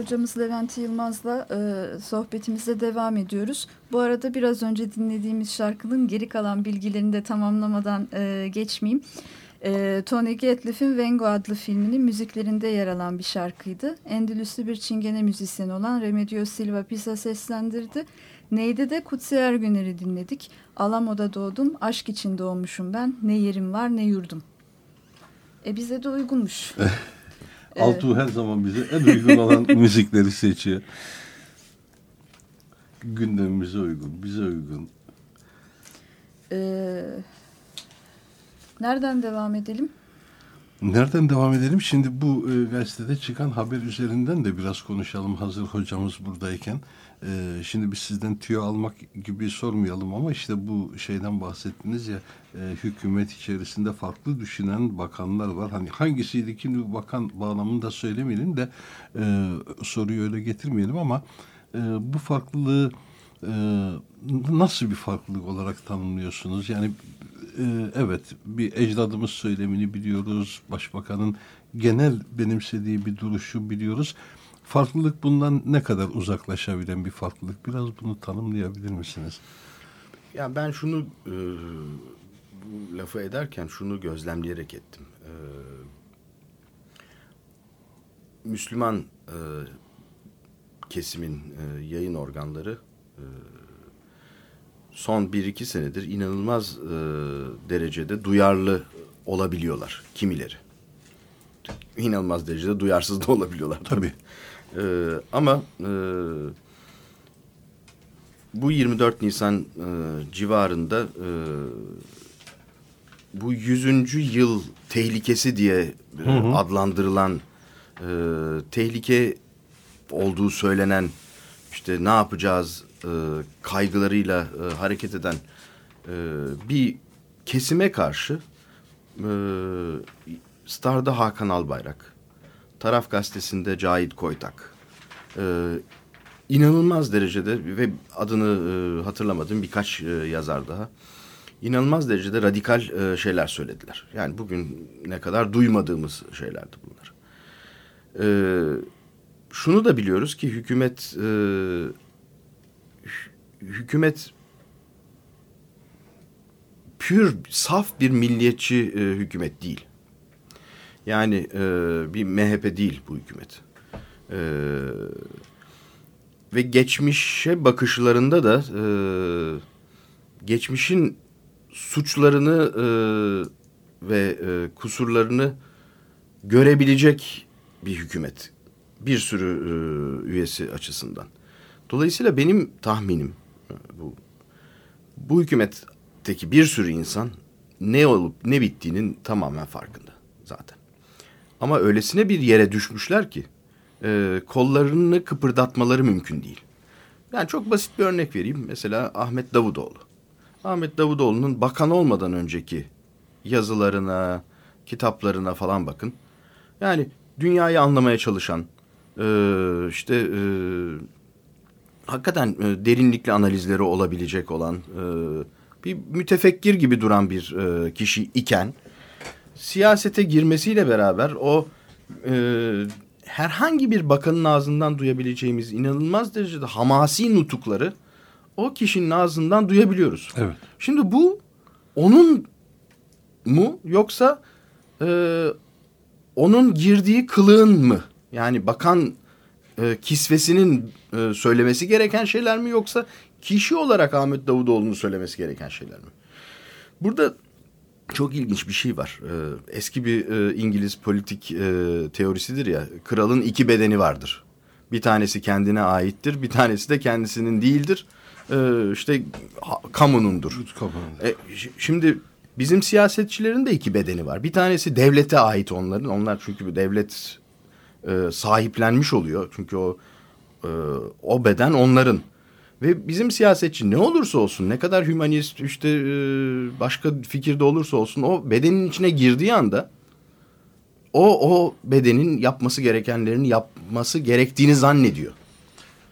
Speaker 2: hocamız Levent Yılmaz'la e, sohbetimize devam ediyoruz. Bu arada biraz önce dinlediğimiz şarkının geri kalan bilgilerini de tamamlamadan e, geçmeyeyim. E, Tony Gatliff'in Vengo adlı filminin müziklerinde yer alan bir şarkıydı. Endülüslü bir çingene müzisyeni olan Remedio Silva Pisa seslendirdi. Neydi de Kutsi Ergüner'i dinledik. Alamo'da doğdum, aşk için doğmuşum ben. Ne yerim var ne yurdum. E bize de uygunmuş.
Speaker 3: Altuğ her zaman bize en uygun olan müzikleri seçiyor. Gündemimize uygun, bize uygun.
Speaker 2: Ee, nereden devam edelim?
Speaker 3: Nereden devam edelim? Şimdi bu e, gazetede çıkan haber üzerinden de biraz konuşalım hazır hocamız buradayken. E, şimdi biz sizden tüyo almak gibi sormayalım ama işte bu şeyden bahsettiniz ya e, hükümet içerisinde farklı düşünen bakanlar var. Hani hangisiydi kim bakan bağlamında söylemeyelim de e, soruyu öyle getirmeyelim ama e, bu farklılığı e, nasıl bir farklılık olarak tanımlıyorsunuz? Yani e, evet bir ecdadımız söylemini biliyoruz. Başbakanın genel benimsediği bir duruşu biliyoruz. Farklılık bundan ne kadar uzaklaşabilen bir farklılık? Biraz bunu tanımlayabilir misiniz?
Speaker 7: Ya ben şunu e, bu lafı ederken şunu gözlemleyerek ettim. E, Müslüman e, kesimin e, yayın organları e, son bir iki senedir inanılmaz e, derecede duyarlı olabiliyorlar kimileri. İnanılmaz derecede duyarsız da olabiliyorlar tabii. E, ama e, bu 24 Nisan e, civarında e, bu 100. yıl tehlikesi diye e, adlandırılan e, tehlike olduğu söylenen işte ne yapacağız e, kaygılarıyla e, hareket eden e, bir kesime karşı e, Star'da Hakan Albayrak, Taraf Gazetesi'nde Cahit Koytak, e, inanılmaz derecede ve adını e, hatırlamadığım birkaç e, yazar daha inanılmaz derecede radikal e, şeyler söylediler. Yani bugün ne kadar duymadığımız şeylerdi bunlar. E, şunu da biliyoruz ki hükümet e, hükümet pür saf bir milliyetçi e, hükümet değil. Yani e, bir MHP değil bu hükümet. E, ve geçmişe bakışlarında da e, geçmişin suçlarını e, ve e, kusurlarını görebilecek bir hükümet. Bir sürü e, üyesi açısından. Dolayısıyla benim tahminim e, bu bu hükümetteki bir sürü insan ne olup ne bittiğinin tamamen farkında zaten. Ama öylesine bir yere düşmüşler ki e, kollarını kıpırdatmaları mümkün değil. Yani çok basit bir örnek vereyim. Mesela Ahmet Davutoğlu. Ahmet Davutoğlu'nun bakan olmadan önceki yazılarına, kitaplarına falan bakın. Yani dünyayı anlamaya çalışan, e, işte e, hakikaten e, derinlikli analizleri olabilecek olan e, bir mütefekkir gibi duran bir e, kişi iken siyasete girmesiyle beraber o e, herhangi bir bakanın ağzından duyabileceğimiz inanılmaz derecede hamasi nutukları o kişinin ağzından duyabiliyoruz.
Speaker 3: Evet.
Speaker 7: Şimdi bu onun mu yoksa e, onun girdiği kılığın mı? Yani bakan e, kisvesinin e, söylemesi gereken şeyler mi yoksa kişi olarak Ahmet Davutoğlu'nun söylemesi gereken şeyler mi? Burada çok ilginç bir şey var. Ee, eski bir e, İngiliz politik e, teorisidir ya. Kralın iki bedeni vardır. Bir tanesi kendine aittir, bir tanesi de kendisinin değildir. Ee, işte ha, kamunundur. E, şimdi bizim siyasetçilerin de iki bedeni var. Bir tanesi devlete ait onların. Onlar çünkü bir devlet e, sahiplenmiş oluyor. Çünkü o e, o beden onların. Ve bizim siyasetçi ne olursa olsun, ne kadar hümanist, işte e, başka fikirde olursa olsun o bedenin içine girdiği anda o o bedenin yapması gerekenlerin yapması gerektiğini zannediyor.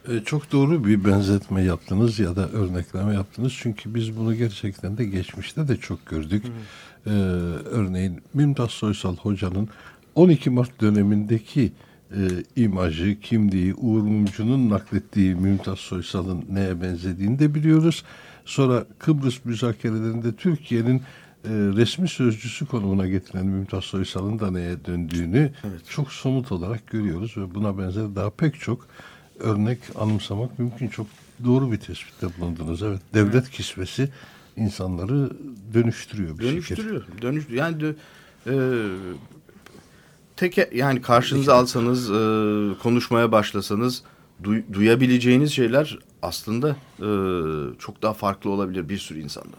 Speaker 3: E, çok doğru bir benzetme yaptınız ya da örnekleme yaptınız. Çünkü biz bunu gerçekten de geçmişte de çok gördük. E, örneğin Mümtaz Soysal Hoca'nın 12 Mart dönemindeki e, imajı, kimliği, Uğur Mumcu'nun naklettiği Mümtaz Soysal'ın neye benzediğini de biliyoruz. Sonra Kıbrıs müzakerelerinde Türkiye'nin e, resmi sözcüsü konumuna getiren Mümtaz Soysal'ın da neye döndüğünü çok somut olarak görüyoruz ve buna benzer daha pek çok örnek anımsamak mümkün. Çok doğru bir tespitte bulundunuz. Evet, devlet kisvesi insanları dönüştürüyor bir şekilde.
Speaker 7: Dönüştürüyor. Dönüş yani de, e, tek yani karşınıza alsanız e, konuşmaya başlasanız duy- duyabileceğiniz şeyler aslında e, çok daha farklı olabilir bir sürü insanda.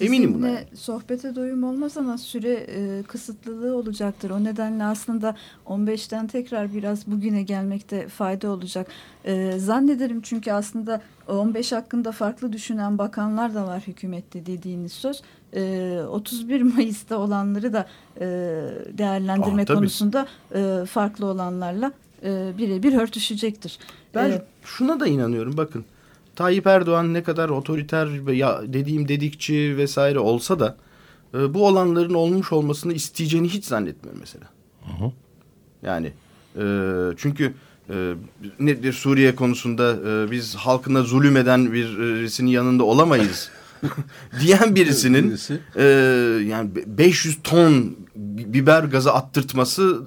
Speaker 7: Eminim buna.
Speaker 2: Sohbete doyum olmaz ama süre e, kısıtlılığı olacaktır. O nedenle aslında 15'ten tekrar biraz bugüne gelmekte fayda olacak. E, zannederim çünkü aslında 15 hakkında farklı düşünen bakanlar da var hükümette dediğiniz söz. E, 31 Mayıs'ta olanları da e, değerlendirme
Speaker 7: Ah, tabii.
Speaker 2: konusunda e, farklı olanlarla e, birebir örtüşecektir.
Speaker 7: Ben
Speaker 2: E,
Speaker 7: şuna da inanıyorum bakın. Tayyip Erdoğan ne kadar otoriter ve ya dediğim dedikçi vesaire olsa da e, bu olanların olmuş olmasını isteyeceğini hiç zannetmiyorum mesela. Yani e, çünkü e, nedir Suriye konusunda e, biz halkına zulüm eden birisinin yanında olamayız diyen birisinin
Speaker 3: Birisi.
Speaker 7: e, yani be- 500 ton biber gazı attırtması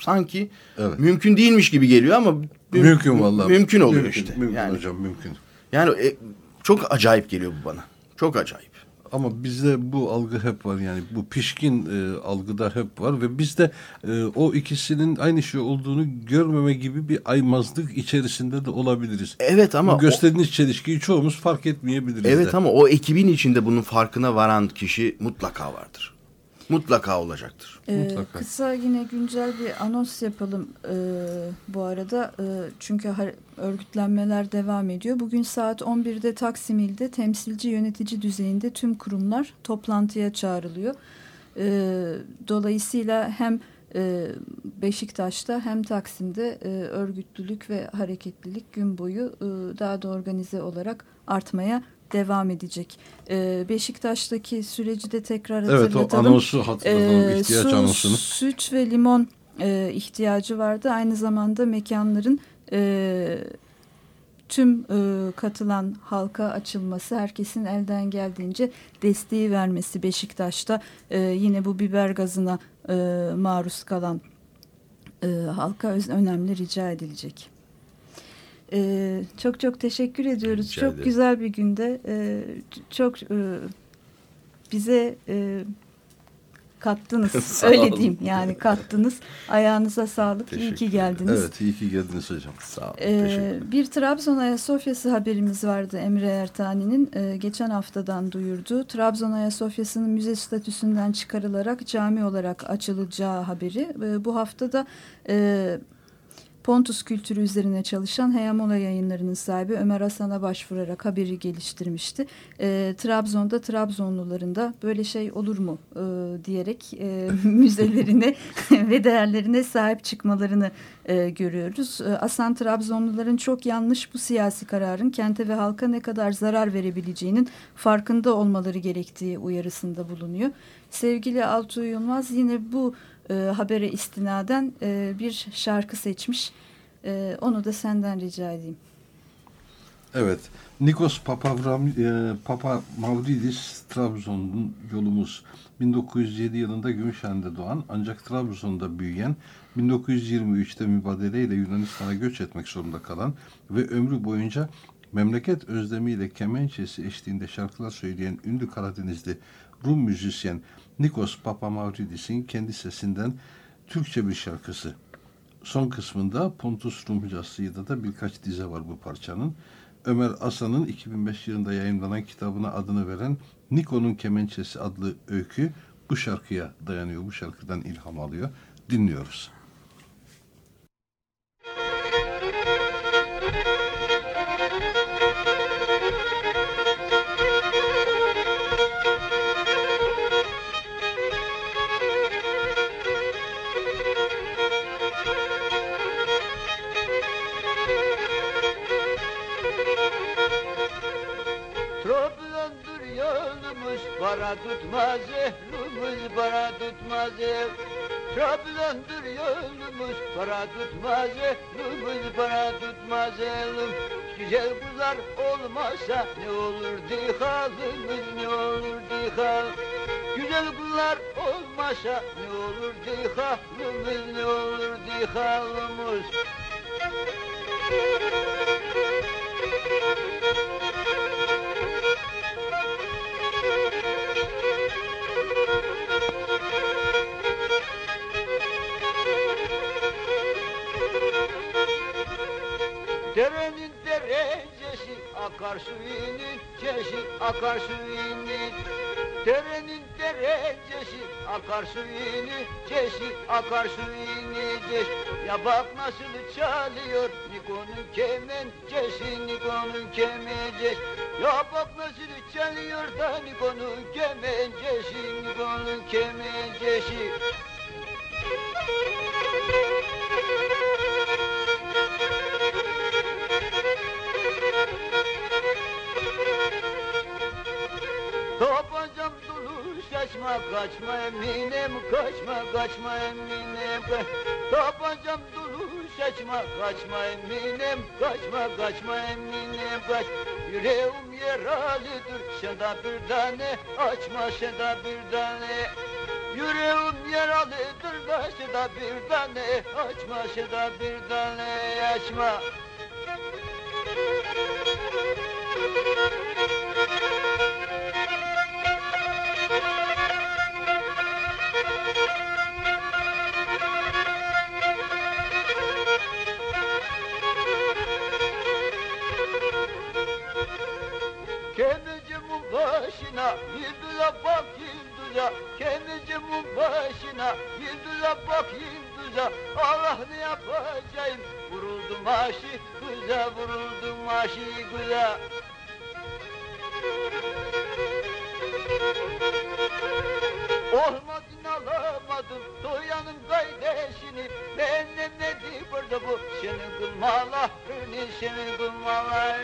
Speaker 7: sanki
Speaker 3: Evet.
Speaker 7: mümkün değilmiş gibi geliyor ama müm-
Speaker 3: Mümkün vallahi.
Speaker 7: Mümkün oluyor
Speaker 3: Mümkün,
Speaker 7: işte.
Speaker 3: Mümkün
Speaker 7: yani
Speaker 3: hocam mümkün.
Speaker 7: yani e, çok acayip geliyor bu bana. Çok acayip.
Speaker 3: Ama bizde bu algı hep var yani bu pişkin e, algıda hep var ve bizde e, o ikisinin aynı şey olduğunu görmeme gibi bir aymazlık içerisinde de olabiliriz.
Speaker 7: Evet ama
Speaker 3: bu
Speaker 7: o-
Speaker 3: gösterdiğiniz çelişkiyi çoğumuz fark etmeyebiliriz.
Speaker 7: evet
Speaker 3: de.
Speaker 7: ama o ekibin içinde bunun farkına varan kişi mutlaka vardır. Mutlaka olacaktır.
Speaker 2: Ee,
Speaker 3: Mutlaka.
Speaker 2: kısa yine güncel bir anons yapalım ee, bu arada. Ee, çünkü har- örgütlenmeler devam ediyor. Bugün saat 11'de Taksim İl'de temsilci yönetici düzeyinde tüm kurumlar toplantıya çağrılıyor. Ee, dolayısıyla hem e, Beşiktaş'ta hem Taksim'de e, örgütlülük ve hareketlilik gün boyu e, daha da organize olarak artmaya devam edecek. Ee, Beşiktaş'taki süreci de tekrar
Speaker 3: Evet o
Speaker 2: hatırlatalım.
Speaker 3: anonsu hatırlatalım
Speaker 2: Ee,
Speaker 3: ihtiyaç
Speaker 2: su,
Speaker 3: anonsunu.
Speaker 2: Süt ve limon e, ihtiyacı vardı. Aynı zamanda mekanların e, tüm e, katılan halka açılması, herkesin elden geldiğince desteği vermesi Beşiktaş'ta e, yine bu biber gazına e, maruz kalan e, halka önemli rica edilecek. E, çok çok teşekkür ediyoruz.
Speaker 7: Rica
Speaker 2: çok güzel bir günde. E, çok e, bize e, kattınız. Öyle diyeyim yani kattınız. Ayağınıza sağlık. İyi ki
Speaker 7: Teşekkür
Speaker 2: geldiniz.
Speaker 3: Evet iyi ki geldiniz hocam.
Speaker 7: Sağ olun.
Speaker 2: Ee,
Speaker 7: Teşekkür
Speaker 2: bir Trabzon Ayasofya'sı haberimiz vardı Emre Ertani'nin e, geçen haftadan duyurdu. Trabzon Ayasofya'sının müze statüsünden çıkarılarak cami olarak açılacağı haberi. E, bu haftada e, Pontus kültürü üzerine çalışan Heyamola yayınlarının sahibi Ömer Hasan'a başvurarak haberi geliştirmişti. E, Trabzon'da Trabzonluların da böyle şey olur mu e, diyerek e, müzelerine ve değerlerine sahip çıkmalarını e, görüyoruz. E, Asan Trabzonluların çok yanlış bu siyasi kararın kente ve halka ne kadar zarar verebileceğinin farkında olmaları gerektiği uyarısında bulunuyor. Sevgili Altuğ Yılmaz yine bu e, habere istinaden e, bir şarkı seçmiş. E, onu da senden rica edeyim.
Speaker 3: Evet. Nikos Papavram, e, Papa Mavridis Trabzon'un yolumuz 1907 yılında Gümüşhane'de doğan ancak Trabzon'da büyüyen 1923'te mübadeleyle Yunanistan'a göç etmek zorunda kalan ve ömrü boyunca memleket özlemiyle kemençesi eşliğinde şarkılar söyleyen ünlü Karadenizli Rum müzisyen Nikos Papamavridis'in kendi sesinden Türkçe bir şarkısı. Son kısmında Pontus Rumcası'yda da birkaç dize var bu parçanın. Ömer Asan'ın 2005 yılında yayınlanan kitabına adını veren Niko'nun Kemençesi adlı öykü bu şarkıya dayanıyor. Bu şarkıdan ilham alıyor. Dinliyoruz.
Speaker 8: Para tutmaz ehlumuz para tutmaz ehl Trabzon'dur yolumuz para tutmaz elimiz para tutmaz elim Güzel kızlar olmasa ne olurdu halimiz ne olurdu hal? Güzel kızlar olmasa ne olurdu halimiz ne olurdu halimiz Derenin akar suyunun çeşi akar suyunun Derenin derecesi akar suyunu çeşi akar suyunu çeş Ya bak nasıl çalıyor Niko'nun kemencesi Niko'nun kemencesi Ya bak nasıl çalıyor da Niko'nun kemencesi Niko'nun kemencesi Tabancam saçma kaçma eminim kaçma kaçma eminim Tabancam dolu saçma kaçma eminim kaçma kaçma eminim kaç Yüreğim yaralıdır sen de bir tane açma sen de bir tane. Yüreğim yaralıdır da sen de bir tane açma sen de bir tane açma. Kemicimin bak yıldıza Allah ne yapacağım Vuruldum aşı kıza vuruldum aşı kıza Olmadın alamadım Doyanın kardeşini. Beğenemedi burada bu Senin kılmalarını senin kılmalar.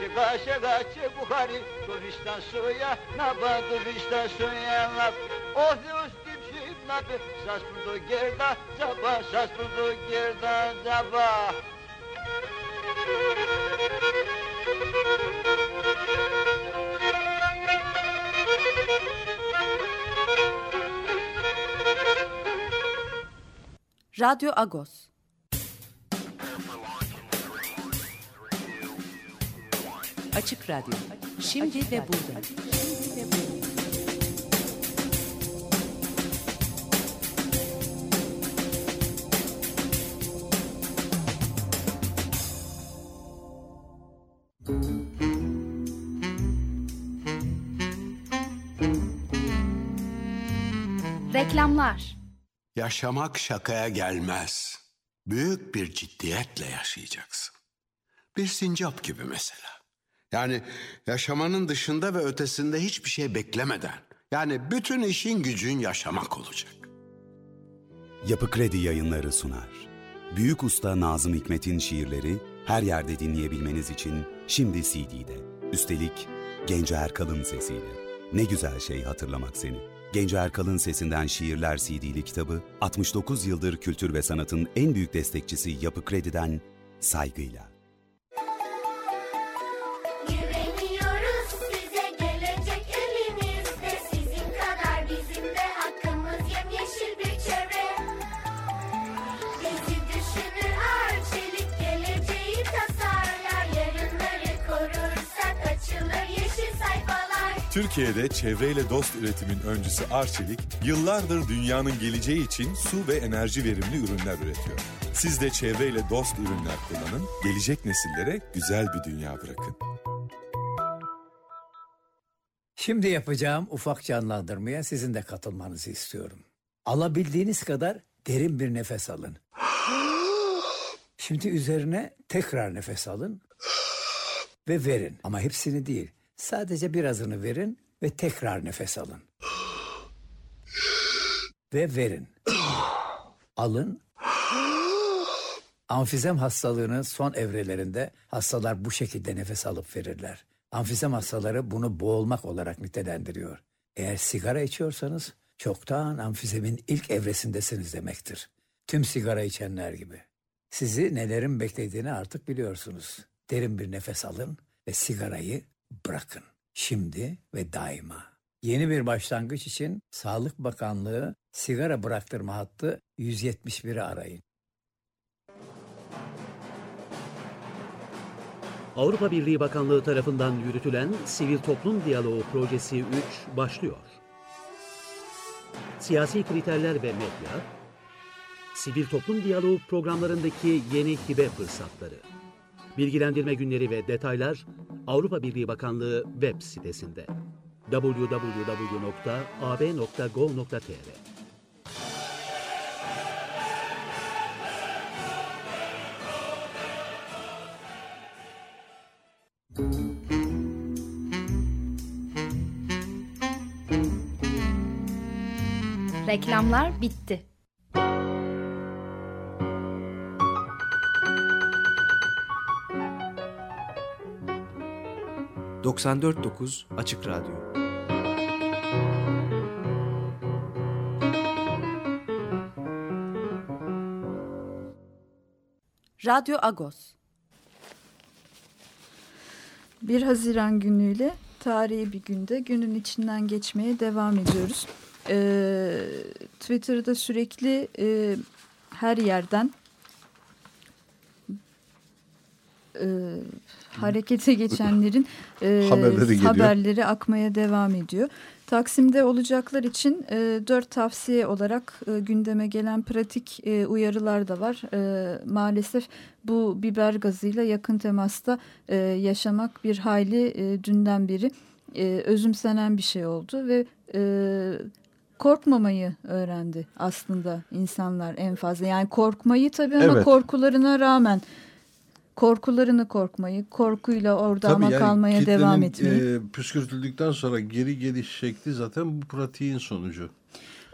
Speaker 8: Şaka şaka çık buhari Dövüşten soya Naba dövüşten soya Nab Nabi Sas burada gerda zaba Sas burada gerda zaba
Speaker 1: Radyo Agos. Açık Radyo. Şimdi ve burada.
Speaker 6: Reklamlar.
Speaker 9: Yaşamak şakaya gelmez. Büyük bir ciddiyetle yaşayacaksın. Bir sincap gibi mesela. Yani yaşamanın dışında ve ötesinde hiçbir şey beklemeden. Yani bütün işin gücün yaşamak olacak.
Speaker 10: Yapı Kredi Yayınları sunar. Büyük Usta Nazım Hikmet'in şiirleri her yerde dinleyebilmeniz için şimdi CD'de. Üstelik Gence Erkal'ın sesiyle. Ne güzel şey hatırlamak seni. Gence Erkal'ın sesinden şiirler CD'li kitabı 69 yıldır kültür ve sanatın en büyük destekçisi Yapı Kredi'den saygıyla.
Speaker 11: Türkiye'de çevreyle dost üretimin öncüsü Arçelik, yıllardır dünyanın geleceği için su ve enerji verimli ürünler üretiyor. Siz de çevreyle dost ürünler kullanın, gelecek nesillere güzel bir dünya bırakın.
Speaker 12: Şimdi yapacağım ufak canlandırmaya sizin de katılmanızı istiyorum. Alabildiğiniz kadar derin bir nefes alın. Şimdi üzerine tekrar nefes alın ve verin. Ama hepsini değil. Sadece birazını verin ve tekrar nefes alın. Ve verin. Alın. Amfizem hastalığının son evrelerinde hastalar bu şekilde nefes alıp verirler. Amfizem hastaları bunu boğulmak olarak nitelendiriyor. Eğer sigara içiyorsanız Çoktan amfizemin ilk evresindesiniz demektir. Tüm sigara içenler gibi. Sizi nelerin beklediğini artık biliyorsunuz. Derin bir nefes alın ve sigarayı bırakın. Şimdi ve daima. Yeni bir başlangıç için Sağlık Bakanlığı sigara bıraktırma hattı 171'i arayın.
Speaker 13: Avrupa Birliği Bakanlığı tarafından yürütülen Sivil Toplum Diyaloğu Projesi 3 başlıyor. Siyasi kriterler ve medya, sivil toplum diyaloğu programlarındaki yeni hibe fırsatları, bilgilendirme günleri ve detaylar Avrupa Birliği Bakanlığı web sitesinde www.ab.gov.tr
Speaker 14: Reklamlar bitti.
Speaker 15: ...94.9 Açık Radyo.
Speaker 1: Radyo Agos.
Speaker 2: 1 Haziran günüyle tarihi bir günde günün içinden geçmeye devam ediyoruz. Ee, Twitter'da sürekli e, her yerden e, harekete geçenlerin e,
Speaker 3: Haberleri
Speaker 2: haberleri akmaya devam ediyor. Taksim'de olacaklar için e, dört tavsiye olarak e, gündeme gelen pratik e, uyarılar da var. E, maalesef bu biber gazıyla yakın temasta e, yaşamak bir hayli e, dünden beri e, özümsenen bir şey oldu ve e, korkmamayı öğrendi aslında insanlar en fazla. Yani korkmayı tabii ama
Speaker 3: Evet.
Speaker 2: korkularına rağmen korkularını korkmayı, korkuyla orada ama
Speaker 3: yani
Speaker 2: kalmaya devam etmeyi.
Speaker 3: e, püskürtüldükten sonra geri geliş şekli zaten bu pratiğin sonucu.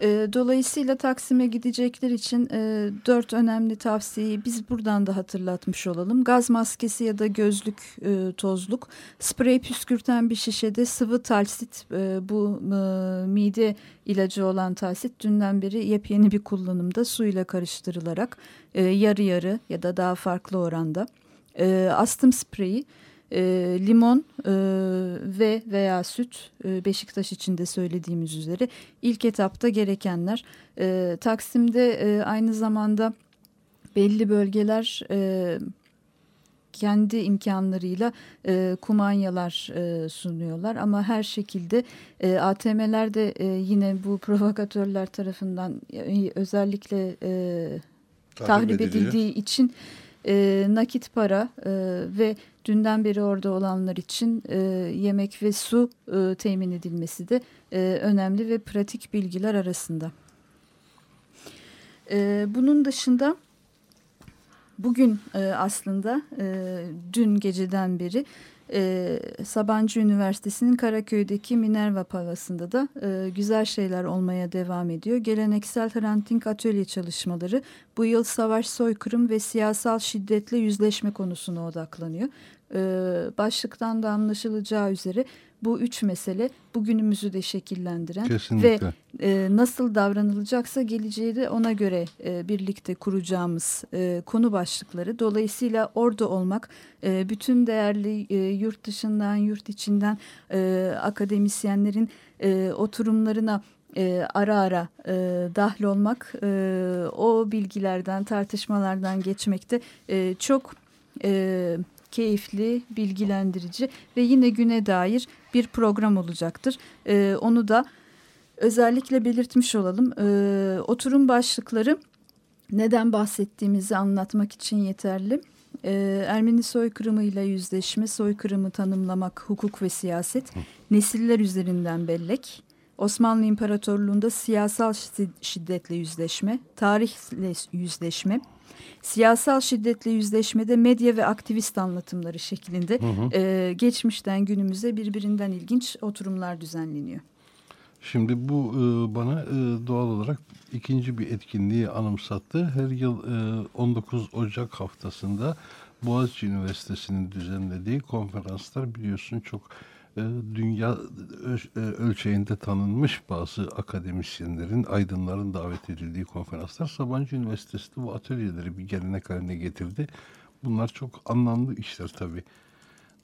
Speaker 2: E, dolayısıyla Taksim'e gidecekler için e, dört önemli tavsiyeyi biz buradan da hatırlatmış olalım. Gaz maskesi ya da gözlük e, tozluk, sprey püskürten bir şişede sıvı talsit e, bu e, mide ilacı olan talsit dünden beri yepyeni bir kullanımda suyla karıştırılarak e, yarı yarı ya da daha farklı oranda. E, astım spreyi, e, limon e, ve veya süt e, Beşiktaş için de söylediğimiz üzere ilk etapta gerekenler. E, Taksim'de e, aynı zamanda belli bölgeler e, kendi imkanlarıyla e, kumanyalar e, sunuyorlar ama her şekilde e, ATM'lerde e, yine bu provokatörler tarafından e, özellikle e,
Speaker 3: Tahrip ediliyor.
Speaker 2: edildiği için e, nakit para e, ve dünden beri orada olanlar için e, yemek ve su e, temin edilmesi de e, önemli ve pratik bilgiler arasında. E, bunun dışında bugün e, aslında e, dün geceden beri e, Sabancı Üniversitesi'nin Karaköy'deki Minerva Palası'nda da e, güzel şeyler olmaya devam ediyor. Geleneksel Hrant atölye çalışmaları bu yıl savaş, soykırım ve siyasal şiddetle yüzleşme konusuna odaklanıyor. E, başlıktan da anlaşılacağı üzere bu üç mesele bugünümüzü de şekillendiren
Speaker 3: Kesinlikle.
Speaker 2: ve e, nasıl davranılacaksa geleceği de ona göre e, birlikte kuracağımız e, konu başlıkları. Dolayısıyla orada olmak, e, bütün değerli e, yurt dışından, yurt içinden e, akademisyenlerin e, oturumlarına e, ara ara e, dahil olmak, e, o bilgilerden, tartışmalardan geçmekte e, çok e, keyifli, bilgilendirici ve yine güne dair bir program olacaktır. E, onu da özellikle belirtmiş olalım. E, oturum başlıkları neden bahsettiğimizi anlatmak için yeterli. E, Ermeni soykırımıyla yüzleşme, soykırımı tanımlamak, hukuk ve siyaset, nesiller üzerinden bellek, Osmanlı İmparatorluğu'nda siyasal şi- şiddetle yüzleşme, tarihle yüzleşme, siyasal şiddetle yüzleşmede medya ve aktivist anlatımları şeklinde
Speaker 3: Hı hı.
Speaker 2: e, geçmişten günümüze birbirinden ilginç oturumlar düzenleniyor.
Speaker 3: Şimdi bu e, bana e, doğal olarak ikinci bir etkinliği anımsattı. Her yıl e, 19 Ocak haftasında Boğaziçi Üniversitesi'nin düzenlediği konferanslar biliyorsun çok dünya ö- e, ölçeğinde tanınmış bazı akademisyenlerin, aydınların davet edildiği konferanslar Sabancı Üniversitesi bu atölyeleri bir gelenek haline getirdi. Bunlar çok anlamlı işler tabii.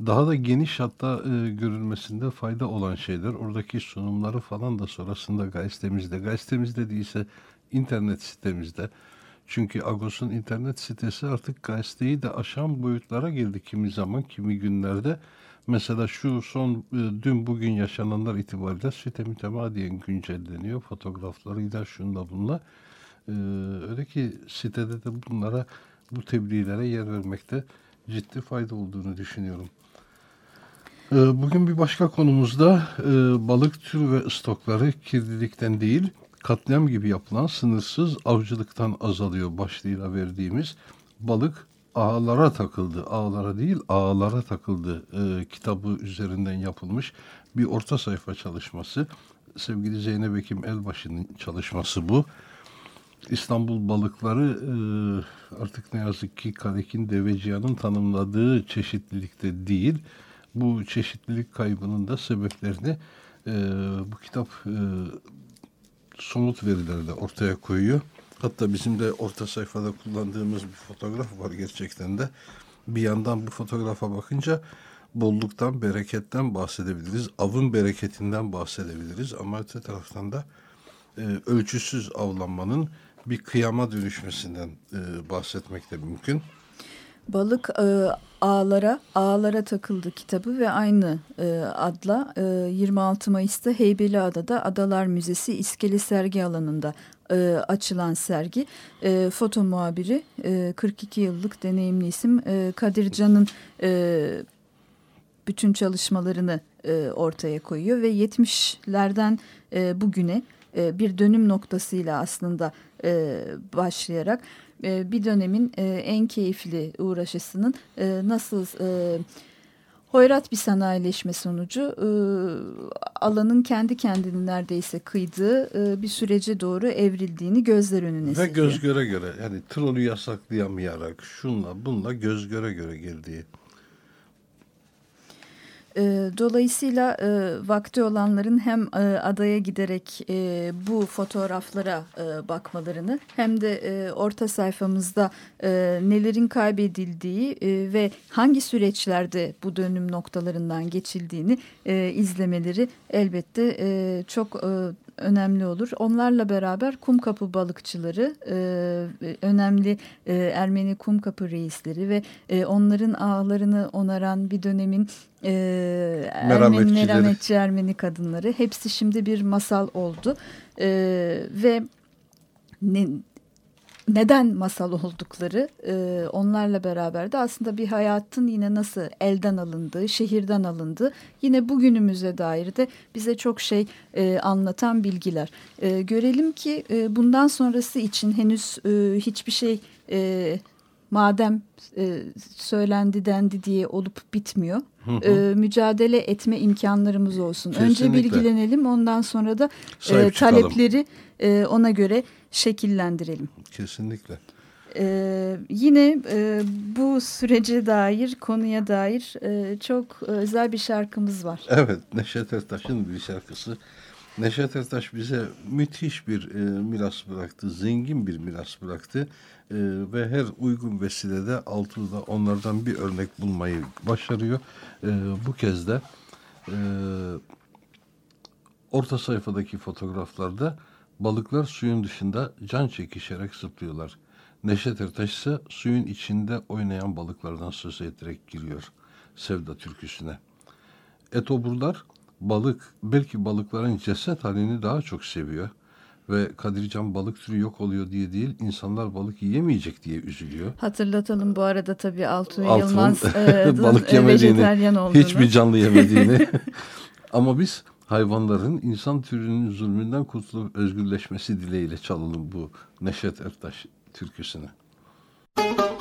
Speaker 3: Daha da geniş hatta e, görülmesinde fayda olan şeyler. Oradaki sunumları falan da sonrasında gazetemizde, gazetemizde değilse internet sitemizde. Çünkü Agos'un internet sitesi artık gazeteyi de aşan boyutlara geldi kimi zaman, kimi günlerde. Mesela şu son e, dün bugün yaşananlar itibariyle site mütemadiyen güncelleniyor. Fotoğraflarıyla şunla bunla. E, öyle ki sitede de bunlara bu tebliğlere yer vermekte ciddi fayda olduğunu düşünüyorum. E, bugün bir başka konumuzda balık tür ve stokları kirlilikten değil katliam gibi yapılan sınırsız avcılıktan azalıyor başlığıyla verdiğimiz balık ağlara takıldı. Ağlara değil ağlara takıldı e, kitabı üzerinden yapılmış bir orta sayfa çalışması. Sevgili Zeynep Ekim Elbaşı'nın çalışması bu. İstanbul balıkları e, artık ne yazık ki Karekin Deveciyan'ın tanımladığı çeşitlilikte değil. Bu çeşitlilik kaybının da sebeplerini e, bu kitap e, somut verilerle ortaya koyuyor. Hatta bizim de orta sayfada kullandığımız bir fotoğraf var gerçekten de. Bir yandan bu fotoğrafa bakınca bolluktan, bereketten bahsedebiliriz. Avın bereketinden bahsedebiliriz. Ama öte taraftan da e, ölçüsüz avlanmanın bir kıyama dönüşmesinden e, bahsetmek de mümkün.
Speaker 2: Balık e, ağlara, ağlara takıldı kitabı ve aynı e, adla e, 26 Mayıs'ta Heybeliada'da Adalar Müzesi İskele Sergi Alanı'nda e, açılan sergi. E, foto muhabiri e, 42 yıllık deneyimli isim e, Kadir Can'ın e, bütün çalışmalarını e, ortaya koyuyor ve 70'lerden e, bugüne e, bir dönüm noktasıyla aslında e, başlayarak e, bir dönemin e, en keyifli uğraşısının e, nasıl e, hoyrat bir sanayileşme sonucu e, alanın kendi kendini neredeyse kıydığı e, bir sürece doğru evrildiğini gözler önüne
Speaker 3: Ve
Speaker 2: seriyor.
Speaker 3: göz göre göre yani trolü yasaklayamayarak şunla bunla göz göre göre geldiği.
Speaker 2: E, dolayısıyla e, vakti olanların hem e, adaya giderek e, bu fotoğraflara e, bakmalarını hem de e, orta sayfamızda e, nelerin kaybedildiği e, ve hangi süreçlerde bu dönüm noktalarından geçildiğini e, izlemeleri elbette e, çok e, önemli olur. Onlarla beraber Kumkapı balıkçıları, e, önemli e, Ermeni Kumkapı reisleri ve e, onların ağlarını onaran bir dönemin e, Ermeni merhametçi Ermeni kadınları. Hepsi şimdi bir masal oldu. E, ve ne, neden masal oldukları e, onlarla beraber de aslında bir hayatın yine nasıl elden alındığı, şehirden alındığı yine bugünümüze dair de bize çok şey e, anlatan bilgiler. E, görelim ki e, bundan sonrası için henüz e, hiçbir şey e, madem e, söylendi dendi diye olup bitmiyor.
Speaker 3: Hı hı.
Speaker 2: E, mücadele etme imkanlarımız olsun. Önce
Speaker 3: Kesinlikle.
Speaker 2: bilgilenelim ondan sonra da
Speaker 3: Sahip
Speaker 2: e, talepleri e, ona göre şekillendirelim.
Speaker 3: Kesinlikle.
Speaker 2: Ee, yine e, bu sürece dair, konuya dair e, çok özel bir şarkımız var.
Speaker 3: Evet, Neşet Ertaş'ın bir şarkısı. Neşet Ertaş bize müthiş bir e, miras bıraktı, zengin bir miras bıraktı. E, ve her uygun vesilede Altuğ'da onlardan bir örnek bulmayı başarıyor. E, bu kez de e, orta sayfadaki fotoğraflarda balıklar suyun dışında can çekişerek zıplıyorlar. Neşet Ertaş ise suyun içinde oynayan balıklardan söz ederek giriyor Sevda türküsüne. Etoburlar balık, belki balıkların ceset halini daha çok seviyor. Ve Kadircan balık türü yok oluyor diye değil, insanlar balık yiyemeyecek diye üzülüyor.
Speaker 2: Hatırlatalım bu arada tabii Altuğ
Speaker 3: Altın
Speaker 2: Yılmaz e,
Speaker 3: balık
Speaker 2: e,
Speaker 3: yemediğini, hiçbir canlı yemediğini. Ama biz hayvanların insan türünün zulmünden kurtulup özgürleşmesi dileğiyle çalalım bu Neşet Ertaş türküsünü.
Speaker 16: Suda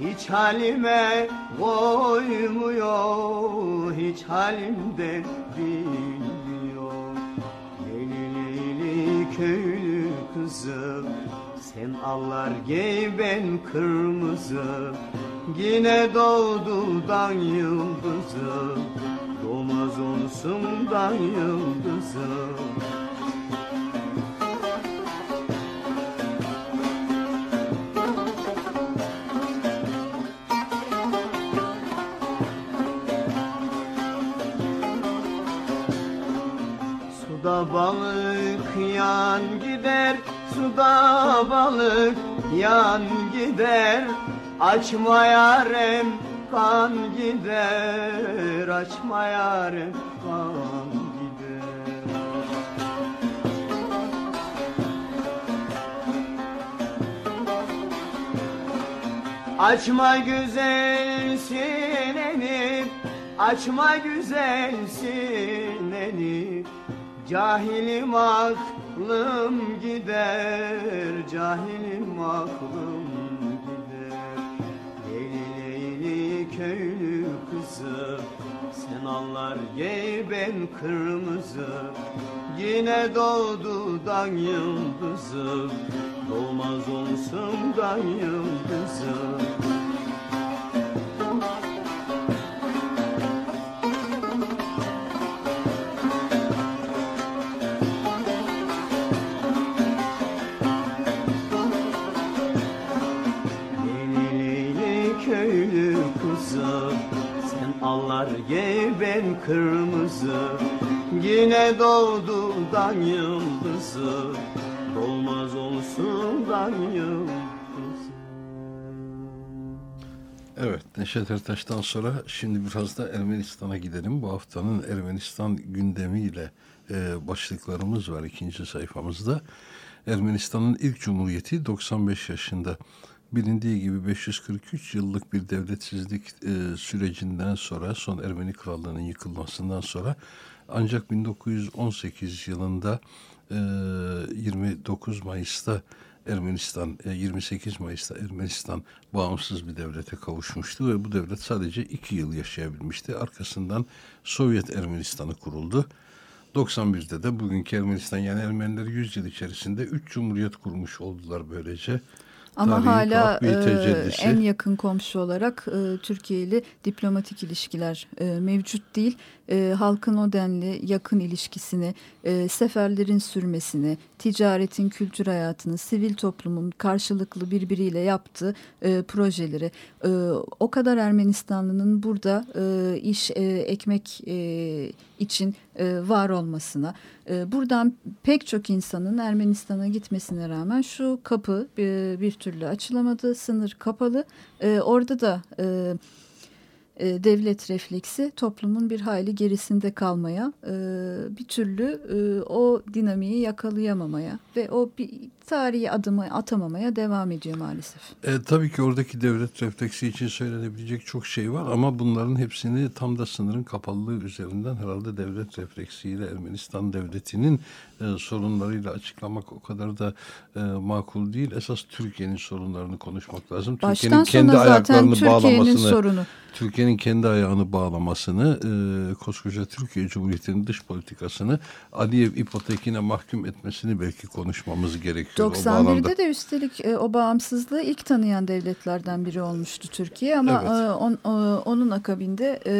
Speaker 16: Hiç halime koymuyor Hiç halimden bilmiyor. Leyli köylü kızı Sen allar giy ben kırmızı. Yine doğdudan yıldızı Doğmaz olsundan yıldızı balık yan gider Suda balık yan gider. Açma yarem kan gider Açma yarem kan Açma güzel sineni Açma güzel sineni Cahilim aklım gider Cahilim aklım gider. Leyli leyli köylü kızı Sen allar giy ben kırmızı. Yine doğdudan yıldızı Doğmaz olsundan yıldızı kırmızı Yine doğdudan yıldızı Dolmaz olsundan yıldızı
Speaker 3: Evet, Neşet Ertaş'tan sonra şimdi biraz da Ermenistan'a gidelim. Bu haftanın Ermenistan gündemiyle e, başlıklarımız var ikinci sayfamızda. Ermenistan'ın ilk cumhuriyeti 95 yaşında. Bilindiği gibi 543 yıllık bir devletsizlik e, sürecinden sonra, son Ermeni Krallığı'nın yıkılmasından sonra ancak 1918 yılında e, 29 Mayıs'ta Ermenistan e, 28 Mayıs'ta Ermenistan bağımsız bir devlete kavuşmuştu ve bu devlet sadece iki yıl yaşayabilmişti. Arkasından Sovyet Ermenistan'ı kuruldu. 91'de de bugünkü Ermenistan yani Ermeniler 100 yıl içerisinde 3 cumhuriyet kurmuş oldular böylece.
Speaker 2: Ama
Speaker 3: Tarihin
Speaker 2: hala e, en yakın komşu olarak e, Türkiye ile diplomatik ilişkiler e, mevcut değil. E, halkın o denli yakın ilişkisini, e, seferlerin sürmesini, ticaretin, kültür hayatını, sivil toplumun karşılıklı birbiriyle yaptığı e, projeleri, e, o kadar Ermenistanlının burada e, iş, e, ekmek e, için e, var olmasına, e, buradan pek çok insanın Ermenistan'a gitmesine rağmen şu kapı e, bir türlü açılamadı, sınır kapalı. Orada da devlet refleksi toplumun bir hayli gerisinde kalmaya, bir türlü o dinamiği yakalayamamaya ve o bir tarihi adımı atamamaya devam ediyor maalesef.
Speaker 3: E, tabii ki oradaki devlet refleksi için söylenebilecek çok şey var ama bunların hepsini tam da sınırın kapalılığı üzerinden herhalde devlet refleksiyle Ermenistan devletinin e, sorunlarıyla açıklamak o kadar da e, makul değil. Esas Türkiye'nin sorunlarını konuşmak lazım. Türkiye'nin kendi ayaklarını bağlamasını,
Speaker 2: sorunu.
Speaker 3: Türkiye'nin kendi ayağını bağlamasını, e, koskoca Türkiye Cumhuriyeti'nin dış politikasını Aliyev ipotekine mahkum etmesini belki konuşmamız gerekiyor. Bağlamda.
Speaker 2: 91'de de üstelik e, o bağımsızlığı ilk tanıyan devletlerden biri olmuştu Türkiye ama
Speaker 3: Evet.
Speaker 2: e, on- e, onun akabinde e,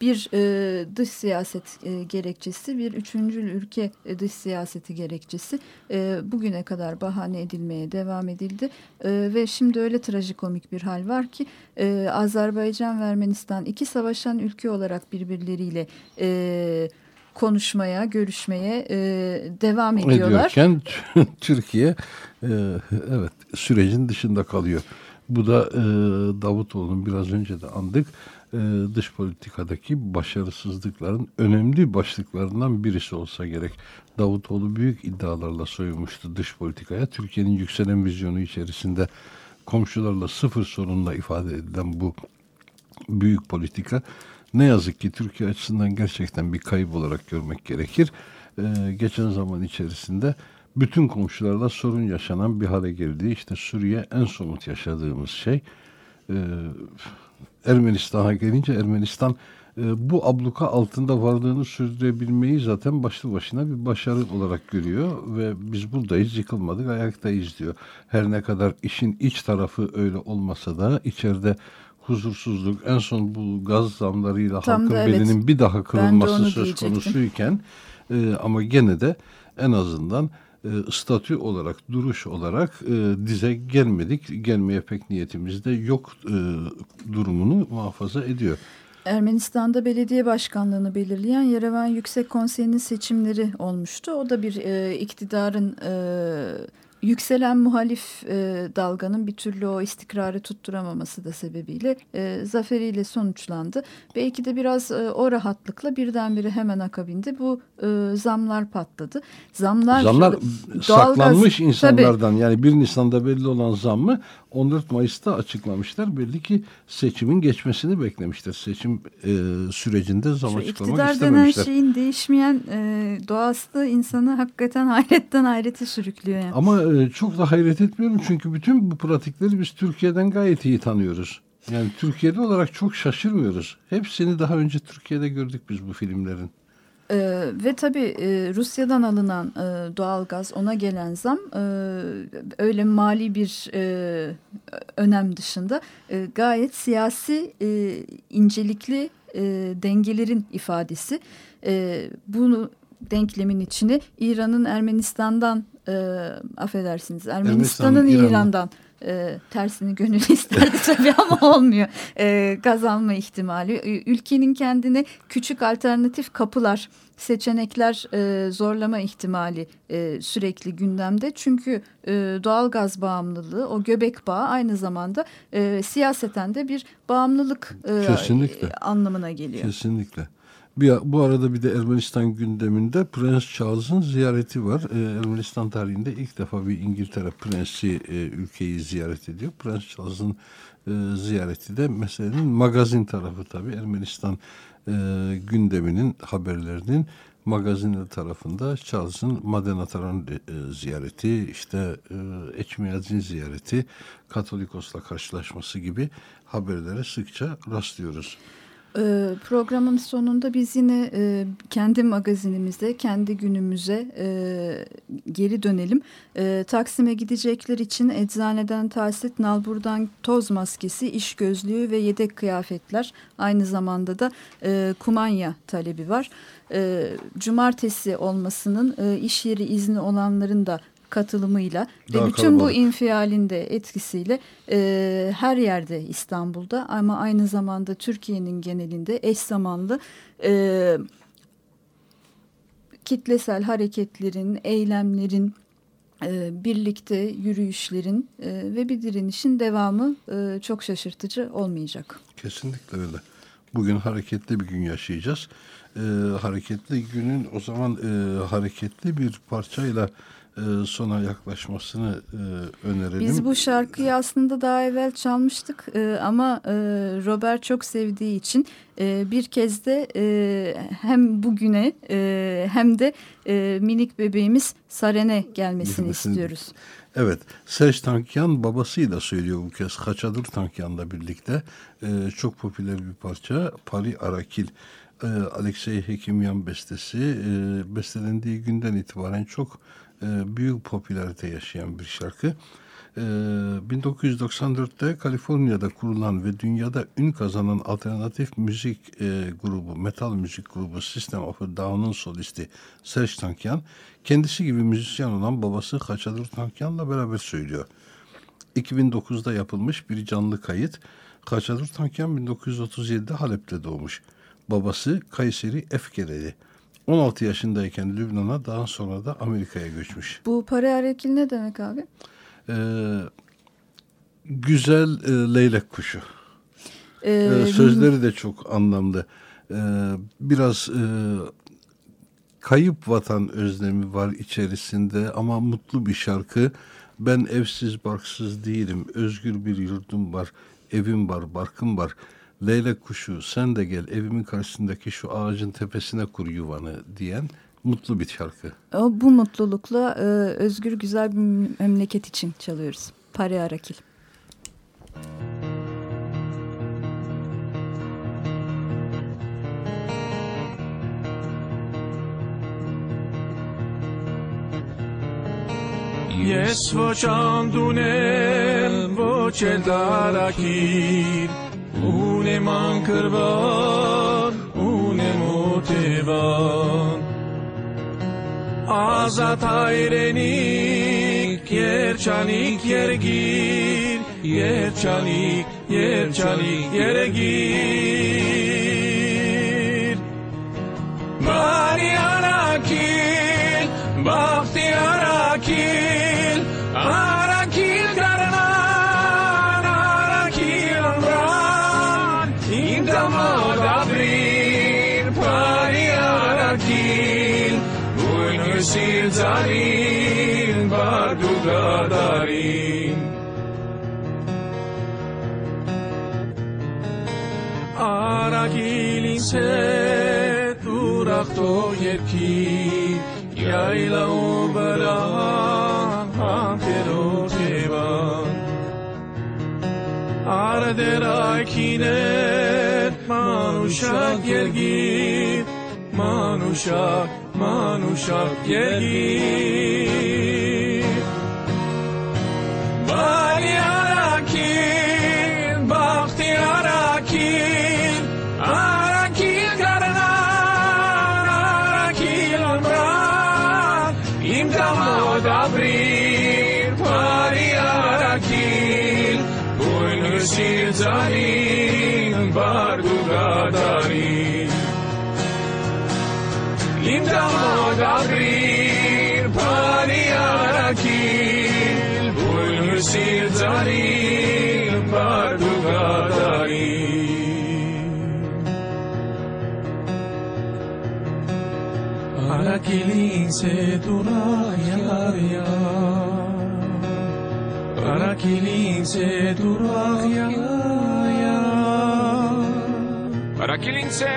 Speaker 2: bir e, dış siyaset e, gerekçesi, bir üçüncül ülke e, dış siyaseti gerekçesi e, bugüne kadar bahane edilmeye devam edildi E, ve şimdi öyle trajikomik bir hal var ki e, Azerbaycan ve Ermenistan iki savaşan ülke olarak birbirleriyle e, konuşmaya, görüşmeye e, devam ediyorlar.
Speaker 3: ediyorken Türkiye e, evet sürecin dışında kalıyor. Bu da e, Davutoğlu'nun biraz önce de andık e, dış politikadaki başarısızlıkların önemli başlıklarından birisi olsa gerek. Davutoğlu büyük iddialarla soyunmuştu dış politikaya. Türkiye'nin yükselen vizyonu içerisinde komşularla sıfır sorunla ifade edilen bu büyük politika ne yazık ki Türkiye açısından gerçekten bir kayıp olarak görmek gerekir. Ee, geçen zaman içerisinde bütün komşularla sorun yaşanan bir hale geldi. İşte Suriye en somut yaşadığımız şey. Ee, Ermenistan'a gelince Ermenistan e, bu abluka altında varlığını sürdürebilmeyi zaten başlı başına bir başarı olarak görüyor ve biz buradayız yıkılmadık ayaktayız diyor. Her ne kadar işin iç tarafı öyle olmasa da içeride huzursuzluk en son bu gaz zamlarıyla
Speaker 2: Tam
Speaker 3: halkın
Speaker 2: da evet.
Speaker 3: belinin bir daha kırılması söz
Speaker 2: diyecektim.
Speaker 3: konusuyken e, ama gene de en azından e, statü olarak, duruş olarak e, dize gelmedik. Gelmeye pek niyetimiz de yok e, durumunu muhafaza ediyor.
Speaker 2: Ermenistan'da belediye başkanlığını belirleyen Yerevan Yüksek Konseyi'nin seçimleri olmuştu. O da bir e, iktidarın e, yükselen muhalif e, dalganın bir türlü o istikrarı tutturamaması da sebebiyle e, zaferiyle sonuçlandı. Belki de biraz e, o rahatlıkla birdenbire hemen akabinde bu e, zamlar patladı. Zamlar,
Speaker 3: Zamlar
Speaker 2: doğalgaz-
Speaker 3: saklanmış
Speaker 2: Tabii.
Speaker 3: insanlardan yani 1 Nisan'da belli olan zammı 14 Mayıs'ta açıklamışlar. Belli ki seçimin geçmesini beklemişler. Seçim e, sürecinde zam
Speaker 2: Şu
Speaker 3: açıklamak
Speaker 2: iktidar denen
Speaker 3: istememişler.
Speaker 2: şeyin değişmeyen e, doğası da insanı hakikaten hayretten hayrete sürüklüyor. Yani.
Speaker 3: Ama e, çok da hayret etmiyorum çünkü bütün bu pratikleri biz Türkiye'den gayet iyi tanıyoruz. Yani Türkiye'li olarak çok şaşırmıyoruz. Hepsini daha önce Türkiye'de gördük biz bu filmlerin.
Speaker 2: Ee, ve tabii e, Rusya'dan alınan e, doğalgaz ona gelen zam e, öyle mali bir e, önem dışında e, gayet siyasi e, incelikli e, dengelerin ifadesi. E, bunu denklemin içine İran'ın Ermenistan'dan e, affedersiniz Ermenistan'ın
Speaker 3: İran'dan.
Speaker 2: İran'dan e, tersini gönül isterdi tabii ama olmuyor. E, gaz alma ihtimali. Ülkenin kendine küçük alternatif kapılar, seçenekler e, zorlama ihtimali e, sürekli gündemde. Çünkü e, doğal gaz bağımlılığı, o göbek bağı aynı zamanda e, siyaseten de bir bağımlılık e,
Speaker 3: Kesinlikle.
Speaker 2: anlamına geliyor.
Speaker 3: Kesinlikle. Bir, bu arada bir de Ermenistan gündeminde Prens Charles'ın ziyareti var. Ee, Ermenistan tarihinde ilk defa bir İngiltere prensi e, ülkeyi ziyaret ediyor. Prens Charles'ın e, ziyareti de meselenin magazin tarafı tabii. Ermenistan e, gündeminin haberlerinin magazin tarafında Charles'ın Maden Ataran e, ziyareti, işte e, Ekmeyazin ziyareti, Katolikos'la karşılaşması gibi haberlere sıkça rastlıyoruz.
Speaker 2: Ee, Programın sonunda biz yine e, kendi magazinimize, kendi günümüze e, geri dönelim. E, Taksim'e gidecekler için eczaneden tahsit, nalburdan toz maskesi, iş gözlüğü ve yedek kıyafetler. Aynı zamanda da kumanya talebi var. Cumartesi olmasının iş yeri izni olanların da katılımıyla
Speaker 3: Daha
Speaker 2: ve bütün bu
Speaker 3: kalabalık.
Speaker 2: infialin de etkisiyle e, her yerde İstanbul'da ama aynı zamanda Türkiye'nin genelinde eş zamanlı e, kitlesel hareketlerin, eylemlerin, e, birlikte yürüyüşlerin e, ve bir direnişin devamı e, çok şaşırtıcı olmayacak.
Speaker 3: Kesinlikle öyle. Bugün hareketli bir gün yaşayacağız. Ee, hareketli günün o zaman e, hareketli bir parçayla e, sona yaklaşmasını e, önerelim.
Speaker 2: Biz bu şarkıyı aslında daha evvel çalmıştık e, ama e, Robert çok sevdiği için e, bir kez de e, hem bugüne e, hem de e, minik bebeğimiz Saren'e gelmesini
Speaker 3: Gelmesini-
Speaker 2: istiyoruz.
Speaker 3: Evet, Serj Tankyan babasıyla söylüyor bu kez. Haçadur Tankyan'la birlikte. Ee, çok popüler bir parça. Paris Arakil. Ee, Alexey Hekimyan bestesi. Ee, bestelendiği günden itibaren çok e, büyük popülarite yaşayan bir şarkı. Ee, 1994'te Kaliforniya'da kurulan ve dünyada ün kazanan alternatif müzik e, grubu, metal müzik grubu System of a Down'un solisti Serj Tankyan, kendisi gibi müzisyen olan babası Haçadur Tankyan'la beraber söylüyor. 2009'da yapılmış bir canlı kayıt. Haçadur Tankyan 1937'de Halep'te doğmuş. Babası Kayseri Efkereli. 16 yaşındayken Lübnan'a daha sonra da Amerika'ya göçmüş.
Speaker 2: Bu para harekil ne demek abi?
Speaker 3: Ee, güzel e, leylek kuşu.
Speaker 2: Ee,
Speaker 3: E, sözleri de çok anlamlı. E, biraz e, kayıp vatan özlemi var içerisinde ama mutlu bir şarkı. Ben evsiz barksız değilim. Özgür bir yurdum var. Evim var, barkım var. Leylek kuşu sen de gel evimin karşısındaki şu ağacın tepesine kur yuvanı diyen mutlu bir şarkı.
Speaker 2: O, bu mutlulukla e, özgür güzel bir memleket için çalıyoruz. Pare Arakil.
Speaker 17: Yes voce voce darakir unem ankırvar unem otivan azat hayrenik yerçanik yergir yerçanik yerçanik yergir Mariana kil Bahtiyara kil Ah դարին, բարդուգա դարին։ Արագիլ ինձ հետ ուրախտող երկի, յայլա ու վրա հանքերով եվան։ Արդեր այքին հետ մանուշակ երգիր, մանուշակ manusok yegir. Bari Mahmud Agri, Paniya Rakil, Bul Hüsir Zaril, Barduga Daril. अरकिली से दुरा यारिया अरकिली
Speaker 1: से